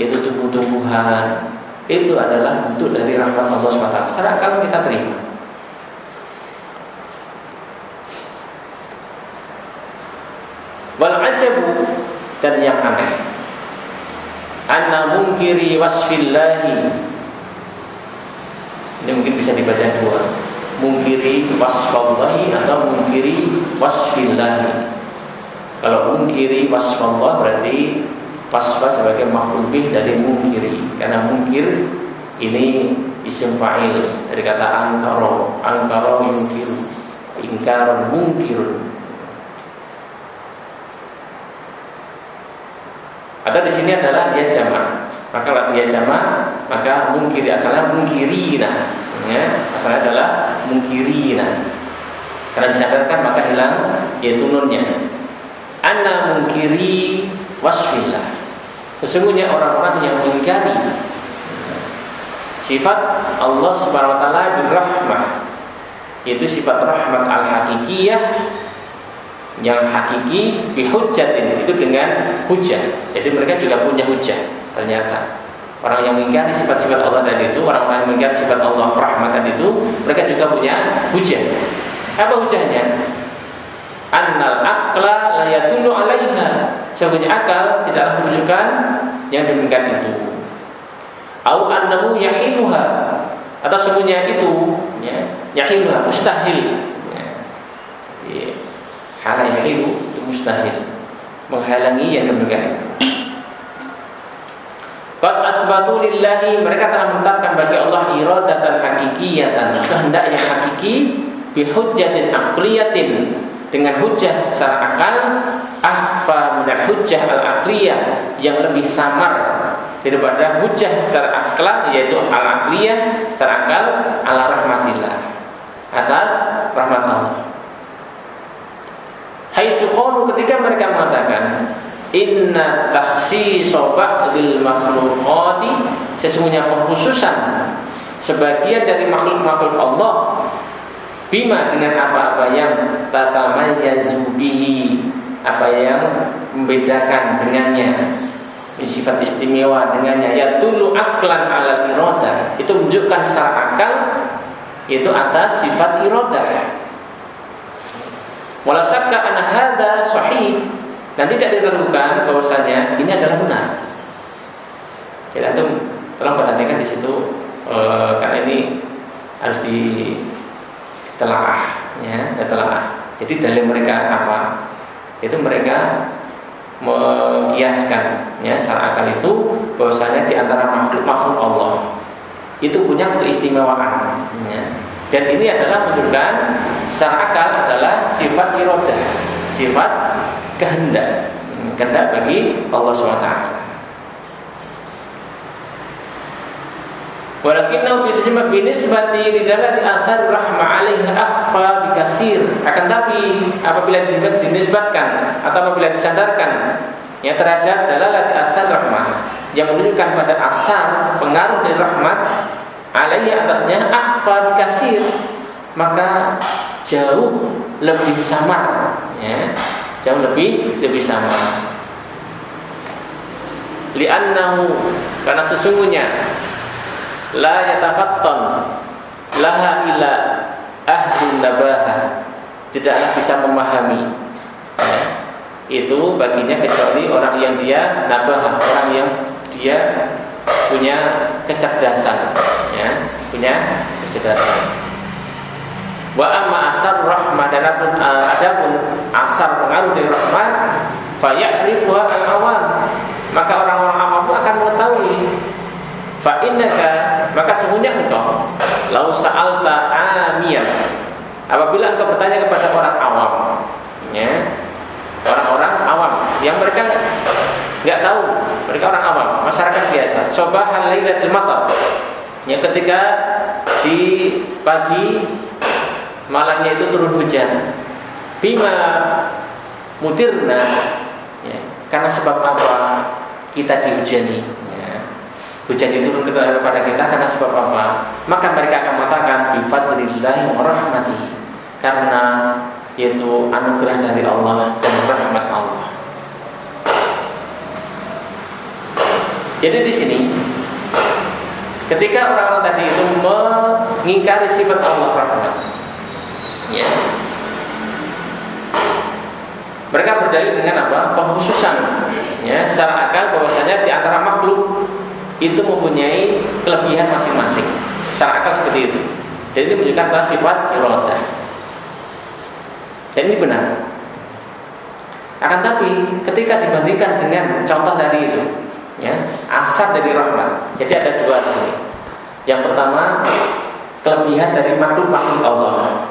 yaitu tumbuh-tumbuhan. Itu adalah bentuk dari rahmat Allah SWT secara akal kita terima Wal ajabu dan yang aneh. Anna mungkiri wasfillahi. Ini mungkin bisa dibaca dua. Mungkiri wasfallahi atau mungkiri wasfillahi. Kalau mungkiri wasfallah berarti wasfa sebagai makhluk dari mungkiri. Karena mungkir ini isim fa'il dari kata angkaro. Angkaro mungkiru. Ingkaron mungkirun Atau di sini adalah dia jamak. Maka kalau dia jamak, maka mungkiri asalnya mungkirina. Ya, asalnya adalah mungkirina. Karena disadarkan maka hilang yaitu nunnya. Anna mungkiri wasfillah. Sesungguhnya orang-orang yang mengingkari sifat Allah Subhanahu wa taala birrahmah yaitu sifat rahmat al-hakikiyah yang hakiki bihujjatin itu dengan hujah. Jadi mereka juga punya hujah ternyata. Orang yang mengingkari sifat-sifat Allah tadi itu, orang yang mengingkari sifat Allah rahmatan itu, mereka juga punya hujah. Apa hujahnya? Annal akla layatulu alaiha. Sesungguhnya akal tidaklah menunjukkan yang demikian itu. Au annahu yahiluha atau sesungguhnya itu ya, yahiluha mustahil. Ya. Hal yahilu itu mustahil menghalangi yang demikian. Qad asbatu lillahi mereka telah menetapkan bagi Allah iradatan hakikiyatan kehendak yang hakiki bihujjatin aqliyatin dengan hujah secara akal ahfa min hujjah al aqliyah yang lebih samar daripada hujah secara akal yaitu al aqliyah secara akal ala rahmatillah atas rahmat Allah. Hai suqalu ketika mereka mengatakan Inna takhsisa ba'dil makhluqati sesungguhnya pengkhususan sebagian dari makhluk-makhluk Allah bima dengan apa-apa yang tatamayyazu bihi apa yang membedakan dengannya sifat istimewa dengannya ya tulu aklan ala iroda itu menunjukkan secara akal yaitu atas sifat iroda wala syakka an hadza sahih dan tidak diragukan bahwasanya ini adalah benar. Jadi itu tolong perhatikan di situ e, karena ini harus ditelaah ya ditelaah. Jadi dalil mereka apa? Itu mereka mengkiaskan ya secara akal itu bahwasanya di antara makhluk makhluk Allah itu punya keistimewaan ya. Dan ini adalah menunjukkan secara akal adalah sifat irodah sifat kehendak kehendak bagi Allah SWT Walakinnahu binisbati lidalati asar rahma alaiha akhfa bikasir. Akan tapi apabila dinisbatkan atau apabila disandarkan ya terhadap dalalati asar rahmah yang menunjukkan pada asar pengaruh dari rahmat alaihi atasnya akhfa bikasir maka jauh lebih samar ya. Jauh lebih lebih samar. Li'annahu karena sesungguhnya la yatafatton laha ila ahlun nabaha. Tidaklah bisa memahami ya, itu baginya kecuali orang yang dia nabah orang yang dia punya kecerdasan ya punya kecerdasan. Wa amma asar rahmah dan adapun, uh, adapun asar pengaruh dari rahmat faya'rifuha al-awam maka orang-orang awam akan mengetahui. Fa innaka maka sesungguhnya engkau lau sa'alta amiyah. Apabila engkau bertanya kepada orang awam, ya, orang-orang awam yang mereka nggak tahu, mereka orang awam, masyarakat biasa. Sobahal lailatul matar. Ya ketika di pagi malamnya itu turun hujan. Bima mutirna ya, karena sebab apa kita dihujani hujan itu kepada kita karena sebab apa? Maka mereka akan mengatakan bifadlillahi wa rahmatihi karena yaitu anugerah dari Allah dan rahmat Allah. Jadi di sini ketika orang-orang tadi itu mengingkari sifat Allah rahmat, ya, mereka berdalil dengan apa? Pengkhususan ya secara akal bahwasanya di antara makhluk itu mempunyai kelebihan masing-masing. Secara akal seperti itu. Jadi ini menunjukkan bahwa sifat iroda. Dan ini benar. Akan tapi ketika dibandingkan dengan contoh dari itu, ya, asar dari rahmat. Jadi ada dua sini. Yang pertama kelebihan dari makhluk-makhluk Allah.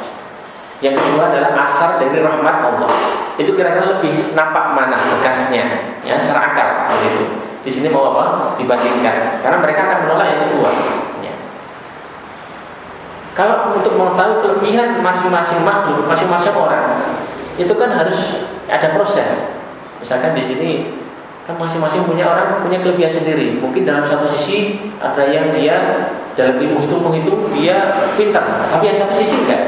Yang kedua adalah asar dari rahmat Allah. Itu kira-kira lebih nampak mana bekasnya, ya, secara akal itu. Di sini mau apa? Dibandingkan. Karena mereka akan menolak yang kedua. Ya. Kalau untuk mengetahui kelebihan masing-masing makhluk, masing-masing orang, itu kan harus ada proses. Misalkan di sini Kan masing-masing punya orang punya kelebihan sendiri. Mungkin dalam satu sisi ada yang dia dalam ilmu hitung menghitung dia pintar, tapi yang satu sisi enggak.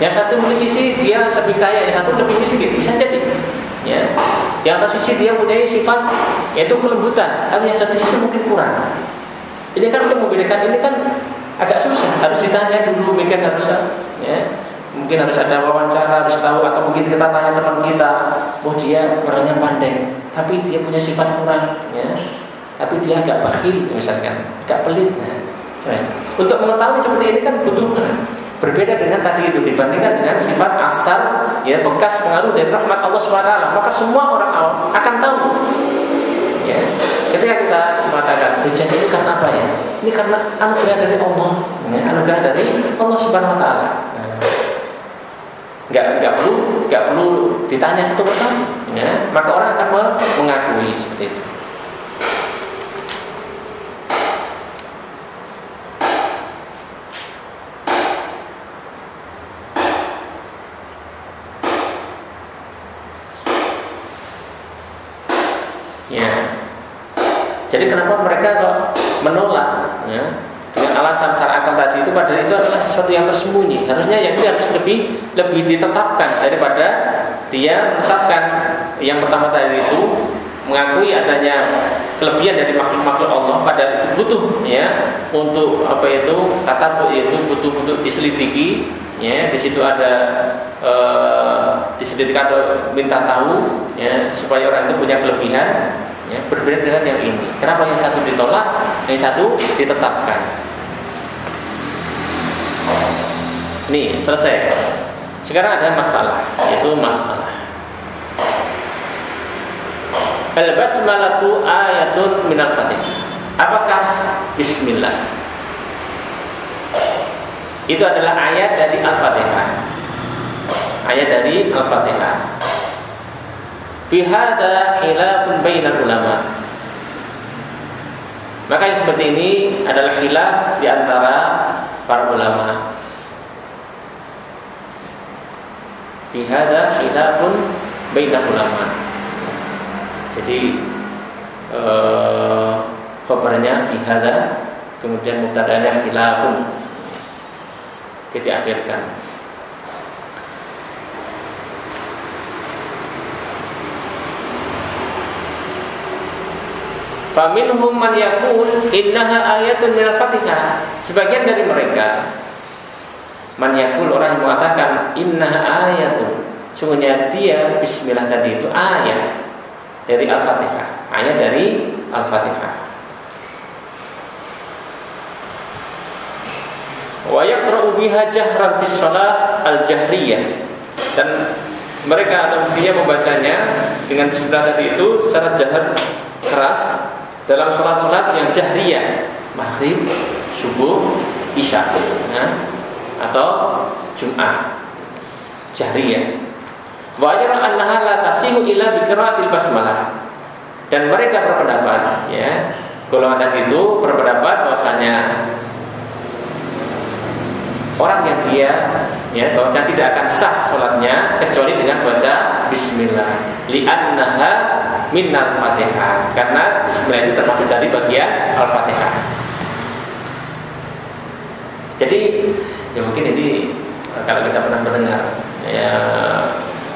Yang satu sisi dia lebih kaya, yang satu lebih miskin, bisa jadi. Ya. Yang satu sisi dia punya sifat yaitu kelembutan, tapi yang satu sisi mungkin kurang. Ini kan untuk membedakan ini kan agak susah, harus ditanya dulu, mungkin harus ya mungkin harus ada wawancara harus tahu atau mungkin kita tanya teman kita oh dia orangnya pandai. Tapi dia punya sifat kurang ya. Tapi dia agak bakhil misalkan. Agak pelit ya. untuk mengetahui seperti ini kan butuh nah, berbeda dengan tadi itu dibandingkan dengan sifat asal ya bekas pengaruh dari rahmat Allah swt maka semua orang awam akan tahu ya. Ketika kita mengatakan hujan ini karena apa ya? Ini karena anugerah dari Allah ya, anugerah dari Allah taala nggak nggak perlu nggak perlu ditanya satu persatu ya. Maka orang akan mengakui seperti itu. Ya. Jadi kenapa mereka kok menolak ya dengan alasan secara akal tadi itu padahal itu adalah sesuatu yang tersembunyi. Harusnya yang ini harus lebih lebih ditetapkan daripada dia menetapkan. Yang pertama tadi itu mengakui adanya kelebihan dari makhluk-makhluk Allah pada itu butuh ya untuk apa itu kata itu butuh untuk diselidiki ya. Di situ ada e, diselidiki atau minta tahu ya supaya orang itu punya kelebihan ya berbeda dengan yang ini. Kenapa yang satu ditolak yang satu ditetapkan Nih selesai. Sekarang ada masalah, yaitu masalah. Al basmalatu ayatun minal fatihah. Apakah bismillah? Itu adalah ayat dari Al-Fatihah. Ayat dari Al-Fatihah. Fi hadza khilafun bainal ulama. Maka yang seperti ini adalah khilaf di antara para ulama. Fi hadza khilafun baina ulama. Jadi eh, kabarnya fi hadza kemudian mubtada'nya. Kita Faminhum man yaqul innaha ayatun minal Fatihah. Sebagian dari mereka Man yakul orang yang mengatakan inna ayatun. Sungguhnya dia bismillah tadi itu ayat dari Al-Fatihah. Ayat dari Al-Fatihah. Wa yaqra'u biha jahran fi shalah al-jahriyah. Dan mereka atau dia membacanya dengan bismillah tadi itu secara jahar keras dalam sholat-sholat yang jahriyah maghrib, subuh, isya. Nah, atau Jum'ah Jahriyah Wa ajra annaha la tasihu illa bi qiraatil basmalah. Dan mereka berpendapat ya, golongan tadi itu berpendapat bahwasanya orang yang dia ya bahwasanya tidak akan sah sholatnya kecuali dengan baca Bismillah. Li'annaha minnal fatihah karena Bismillah itu termasuk dari bagian al-fatihah jadi ya mungkin ini kalau kita pernah mendengar ya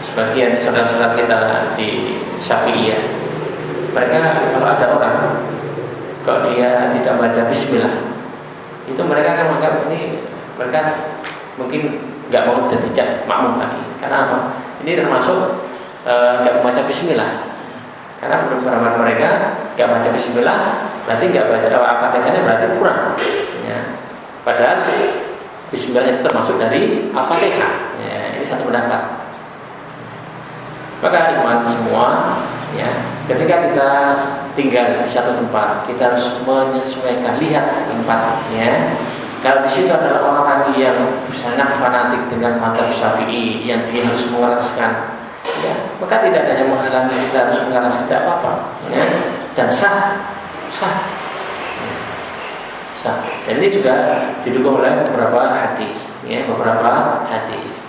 sebagian saudara-saudara kita di Syafi'iyah mereka kalau ada orang kalau dia tidak baca Bismillah itu mereka akan menganggap ini mereka mungkin nggak mau jadi makmum lagi karena apa ini termasuk eh, nggak e, membaca Bismillah karena beberapa mereka nggak baca Bismillah berarti nggak baca apa berarti kurang ya. padahal Bismillah itu termasuk dari Al-Fatihah. Ya, ini satu pendapat. Maka iman semua, ya, ketika kita tinggal di satu tempat, kita harus menyesuaikan lihat tempatnya. Kalau di situ adalah orang-orang yang sangat fanatik dengan mata Syafi'i yang dia harus mewaraskan, ya, maka tidak ada yang menghalangi kita harus mengaraskan tidak apa-apa, ya, dan sah, sah sah. Dan ini juga didukung oleh beberapa hadis, ya, beberapa hadis.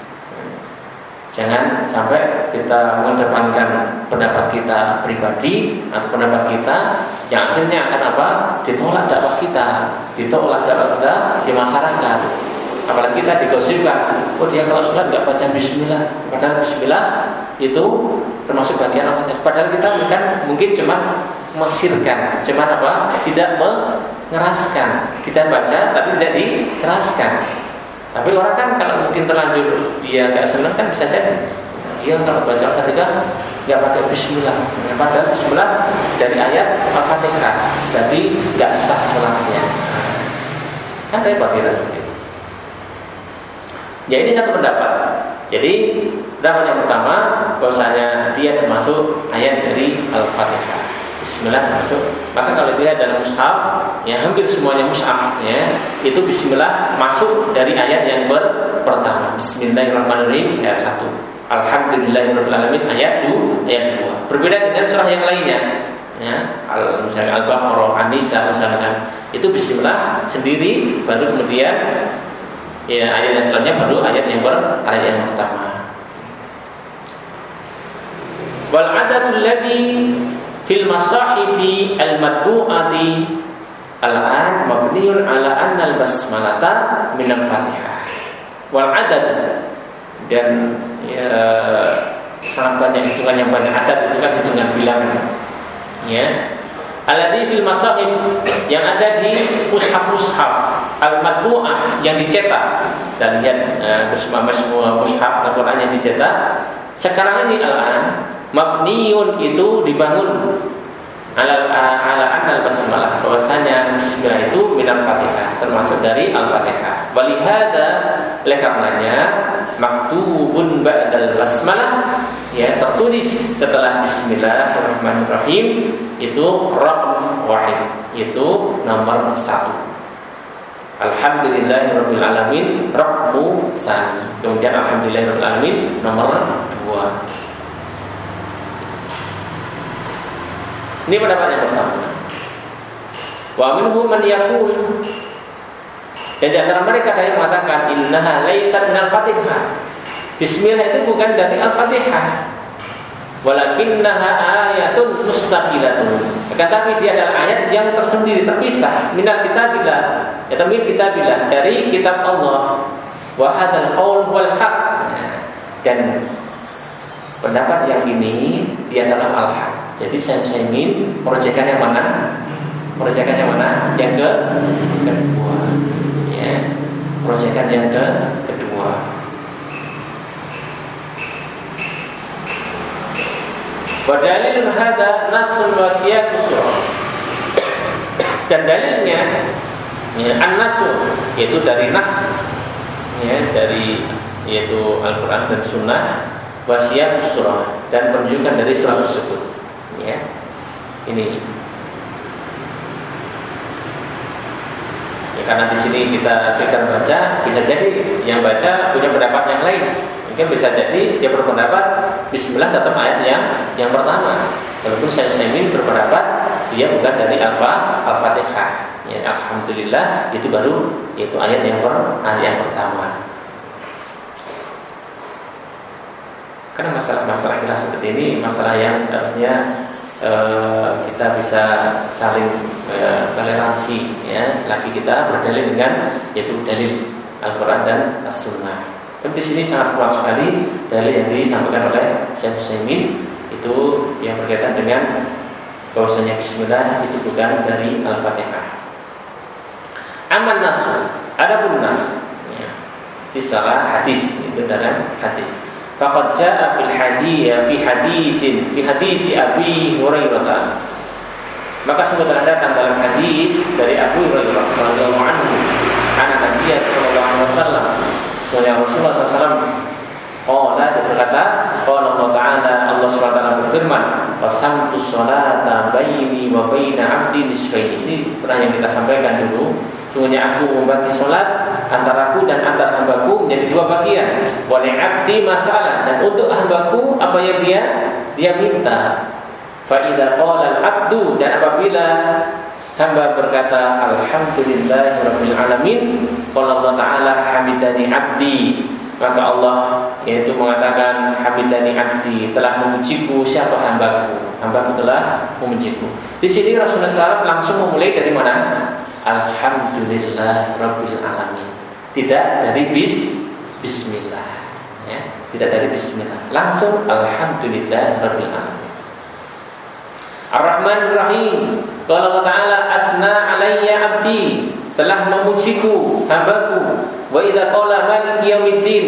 Jangan sampai kita mengedepankan pendapat kita pribadi atau pendapat kita yang akhirnya akan apa? Ditolak dakwah kita, ditolak dakwah kita di masyarakat. Apalagi kita digosipkan, oh dia kalau sholat nggak baca Bismillah, padahal Bismillah itu termasuk bagian apa? Padahal kita bukan mungkin cuma mesirkan, cuma apa? Tidak mengeraskan. Kita baca tapi tidak dikeraskan. Tapi orang kan kalau mungkin terlanjur dia nggak senang kan bisa jadi dia kalau baca Al-Fatihah nggak pakai Bismillah. Padahal Bismillah dari ayat Al-Fatihah, berarti nggak sah sholatnya. Kan repot kita Ya ini satu pendapat. Jadi pendapat yang pertama bahwasanya dia termasuk ayat dari Al-Fatihah. Bismillah masuk. Maka kalau dilihat dalam mushaf, ya hampir semuanya mushaf, ya itu Bismillah masuk dari ayat yang ber pertama. Bismillahirrahmanirrahim ayat satu. Alhamdulillahirobbilalamin ayat dua, ayat dua. Berbeda dengan surah yang lainnya. Ya, al, misalnya Al-Baqarah, An-Nisa misalkan itu Bismillah sendiri, baru kemudian ya ayat yang selanjutnya baru ayat yang ber ayat yang pertama. Wal adatul ladhi fil masahifi al madbu'ati al-an mabniun ala anna al-basmalata min al-fatihah wal adad. Dan ya, sangat banyak hitungan yang banyak adat itu kan hitungan bilangan. Ya. Alladhi fil masahif yang ada di mushaf-mushaf. Al-madbu'ah yang dicetak. Dan lihat uh, semua semua mushaf Al-Qur'an yang dicetak. Sekarang ini al-an Mabniun itu dibangun ala ala anal basmalah bahwasanya bismillah itu minal fatihah termasuk dari al fatihah walihada oleh karenanya maktubun ba'dal basmalah ya tertulis setelah bismillahirrahmanirrahim itu raqam wahid itu nomor satu. Alhamdulillahirabbil alamin raqmu sani. Kemudian alhamdulillahirabbil alamin nomor dua Ini pendapat yang pertama. Wa minhum man yaqul dan di antara mereka ada yang mengatakan innaha laisat minal Fatihah. Bismillah itu bukan dari Al-Fatihah. Walakinnaha ayatun mustaqilatun. Tetapi dia adalah ayat yang tersendiri, terpisah minal kitabillah. Ya min kitabillah dari kitab Allah. Wa hadzal qaul wal haq. Dan pendapat yang ini dia dalam al-haq jadi saya ingin merojekan yang mana? Merojekan yang mana? Yang ke kedua. Ya, merojekan yang ke kedua. Wadalil hada nasul wasiyat Dan dalilnya ya, an-nasu yaitu dari nas ya, dari yaitu Al-Qur'an dan Sunnah wasiat surah dan penunjukan dari surah tersebut ya. Ini. Ya, karena di sini kita cerita baca bisa jadi yang baca punya pendapat yang lain. Mungkin bisa jadi dia berpendapat Bismillah tetap ayat yang yang pertama. Walaupun saya Saimin berpendapat dia bukan dari Alfa Al-Fatihah. Ya, Alhamdulillah itu baru itu ayat yang per, ayat yang pertama. Karena masalah-masalah kita seperti ini masalah yang harusnya e, kita bisa saling e, toleransi ya selagi kita berdalil dengan yaitu dalil Al-Quran dan As-Sunnah. Dan di sini sangat kuat sekali dalil yang disampaikan oleh Syekh Husaymin itu yang berkaitan dengan bahwasanya Bismillah itu bukan dari Al-Fatihah. Aman nasu, adapun nas, ya, salah hadis itu dalam hadis. Faqad jaa fil hadiyah fi hadisin fi hadisi Abi Hurairah. Maka sungguh telah datang dalam hadis dari Abu Hurairah radhiyallahu anhu, anak Nabi sallallahu alaihi wasallam. Sesungguhnya Rasulullah SAW Qala dia berkata Qala Allah Ta'ala Allah SWT berfirman Wasamtu sholata baini wa baina abdi nisfaini Ini pernah yang kita sampaikan dulu Sungguhnya aku membagi sholat antara aku dan antara hambaku menjadi dua bagian. Wali abdi masalah. Dan untuk hambaku apa yang dia dia minta. Faidah qala abdu dan apabila hamba berkata alhamdulillahirabbil alamin qala Allah taala hamidani abdi. Maka Allah yaitu mengatakan hamidani abdi telah memujiku siapa hambaku. Hambaku telah memujiku. Di sini Rasulullah SAW langsung memulai dari mana Alhamdulillah Rabbil Alamin. Tidak dari bis Bismillah. Ya tidak dari Bismillah. Langsung Alhamdulillah Rabbil Alamin. Ar-Rahman Ar-Rahim Kalau Allah Ta'ala asna alayya abdi. Telah memujiku hambaku. Wa idza qala maliki yaumiddin.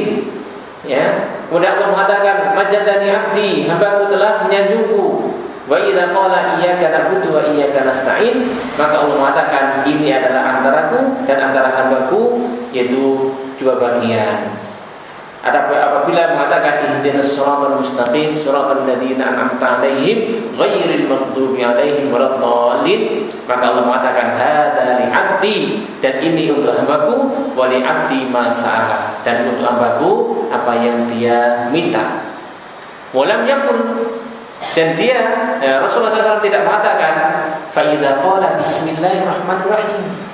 Ya. Kemudian Allah mengatakan, "Majadani abdi, hambaku telah menyanjungku." Wa idza qala iyyaka na'budu wa iyyaka nasta'in, maka Allah mengatakan, "Ini adalah antaraku dan antara hambaku yaitu dua bagian." apabila mengatakan ihdinas siratal mustaqim siratal ladzina an'amta 'alaihim ghairil maghdubi 'alaihim waladdallin maka Allah mengatakan hadza li 'abdi dan ini untuk hambaku wa li 'abdi ma dan untuk hambaku apa yang dia minta walam yakun dan dia ya, Rasulullah SAW tidak mengatakan fa idza qala bismillahirrahmanirrahim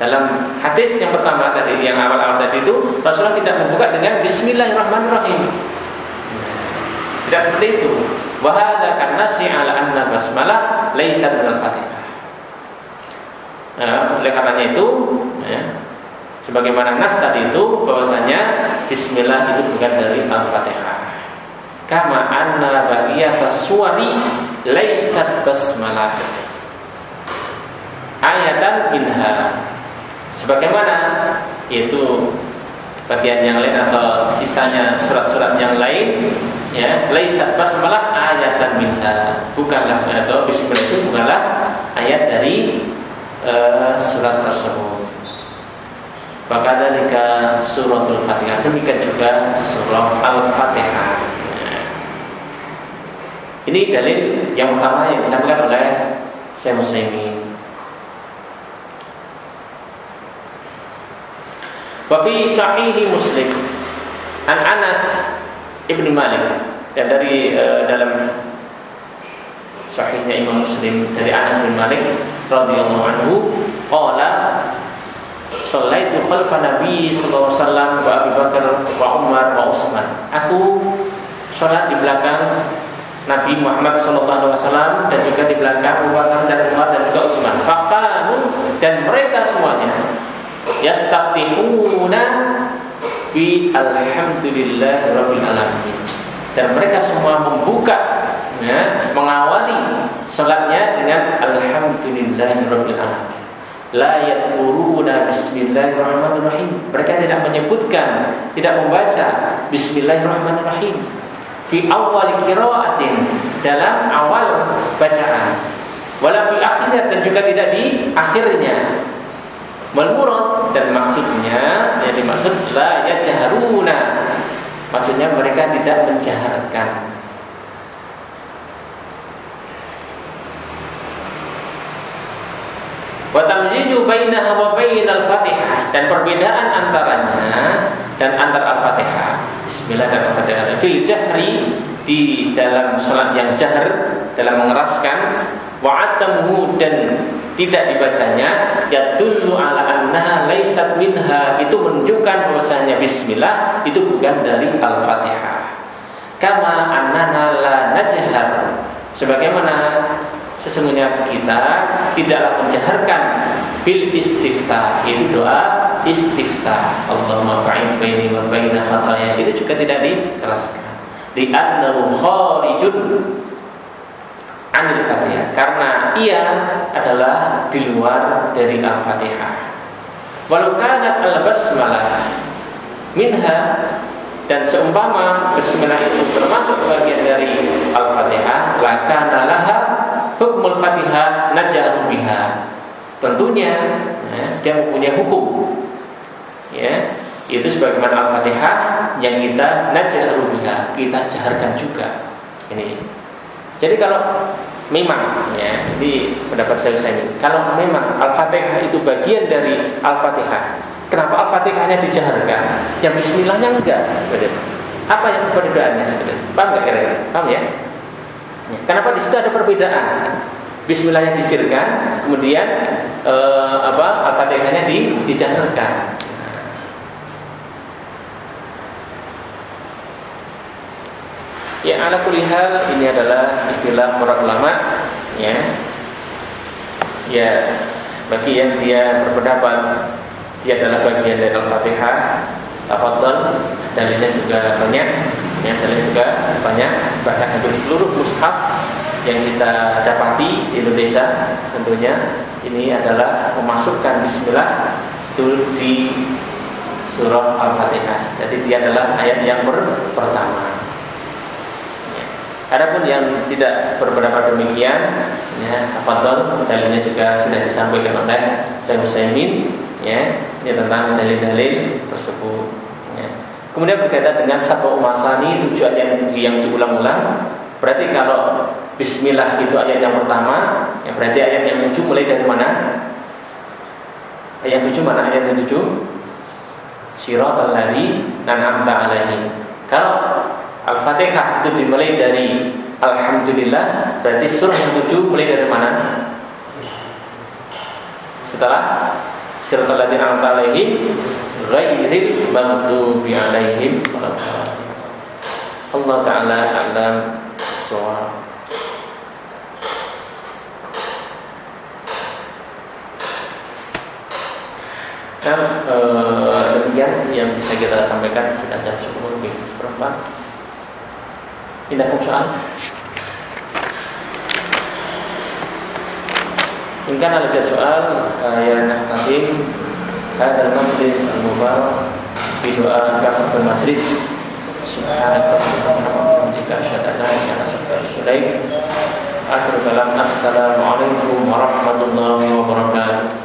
dalam hadis yang pertama tadi, yang awal-awal tadi itu Rasulullah tidak membuka dengan Bismillahirrahmanirrahim. Tidak seperti itu. Wahada karena si ala anna basmalah laisa dalam fatihah. Nah, oleh karenanya itu, ya, sebagaimana nas tadi itu bahwasanya Bismillah itu bukan dari Al-Fatihah. Kama anna bagiyata suwari laisat basmalah. Ayatan minha Sebagaimana yaitu bagian yang lain atau sisanya surat-surat yang lain ya laisat basmalah ayatan minta bukanlah atau bismillah itu bukanlah ayat dari uh, surat tersebut maka dari suratul fatihah demikian juga surah al-fatihah. Ini dalil yang utama yang disampaikan oleh Syekh Muslimin Wa fi sahihi Muslim an Anas Ibn Malik dan dari uh, dalam sahihnya Imam Muslim dari Anas bin Malik radhiyallahu anhu qala Sallaitu khalfa Nabi sallallahu alaihi wasallam wa Bakar wa Umar wa Utsman. Aku salat di belakang Nabi Muhammad wasallam dan juga di belakang Bakar dan Umar dan juga Utsman. Faqalu dan mereka semuanya yastaftihuna bi alhamdulillah alamin. Dan mereka semua membuka ya, mengawali salatnya dengan alhamdulillah rabbil alamin. La bismillahirrahmanirrahim mereka tidak menyebutkan tidak membaca bismillahirrahmanirrahim fi awal qiraatin dalam awal bacaan wala fi akhirnya dan juga tidak di akhirnya Wal dan maksudnya yang dimaksud la yajharuna. Maksudnya mereka tidak menjaharkan. Wa bainaha wa bainal Fatihah dan perbedaan antaranya dan antar Al-Fatihah. Bismillah dan Al-Fatihah. Fil jahri di dalam salat yang jahar dalam mengeraskan wa'atamuhu dan tidak dibacanya yadullu ala annaha laysat minha itu menunjukkan bahwasanya bismillah itu bukan dari al-fatihah kama annana la najhar sebagaimana sesungguhnya kita tidaklah menjaharkan bil istiftah itu doa istiftah. Allahumma fa'in baini wa baina khataya itu juga tidak dijelaskan. Di annahu kharijun anil Fatihah karena ia adalah di luar dari Al-Fatihah. Walau kanat al-basmalah minha dan seumpama bismillah itu termasuk bagian dari Al-Fatihah, laka nalaha hukmul Fatihah najaru biha. Tentunya ya, dia mempunyai hukum. Ya, itu sebagaimana Al-Fatihah yang kita najaru biha, kita jaharkan juga. Ini jadi kalau memang ya, di pendapat saya ini, kalau memang Al-Fatihah itu bagian dari Al-Fatihah, kenapa Al-Fatihahnya dijaharkan? Yang bismillahnya enggak? Apa yang perbedaannya sebenarnya? Paham enggak kira-kira? Paham ya? Kenapa di situ ada perbedaan? Bismillahnya disirkan, kemudian eh, apa Al-Fatihahnya di, dijaharkan. Ya ala kulihal ini adalah istilah para ulama ya. Ya bagi yang dia berpendapat dia adalah bagian dari Al-Fatihah, tafadhol dalilnya juga banyak, ya dalilnya juga banyak bahkan hampir seluruh mushaf yang kita dapati di Indonesia tentunya ini adalah memasukkan bismillah itu di surah Al-Fatihah. Jadi dia adalah ayat yang pertama. Adapun yang tidak berpendapat demikian, ya, tafadhol dalilnya juga sudah disampaikan oleh Syekh Utsaimin, ya, ini tentang dalil-dalil tersebut. Ya. Kemudian berkaitan dengan sabau masani tujuh ayat yang, yang diulang-ulang. Berarti kalau Bismillah itu ayat yang pertama, ya berarti ayat yang tujuh mulai dari mana? Ayat tujuh mana ayat yang tujuh? Siratal ladzi an'amta alaihi. Kalau Al-Fatihah itu dimulai dari Alhamdulillah Berarti surah yang tujuh mulai dari mana? Setelah Siratul ladina an'amta alaihim ghairil maghdubi alaihim Allah taala alam suara Nah, demikian yang bisa kita sampaikan sudah jam 10 lebih berapa? Tidak soal. Ini kan ada soal, eh, saya nanti هذا المجلس المبارك بدعاء كافة المجلس سبحانك اللهم وبحمدك أشهد أن لا إله إلا أنت آخر كلام السلام عليكم ورحمة الله وبركاته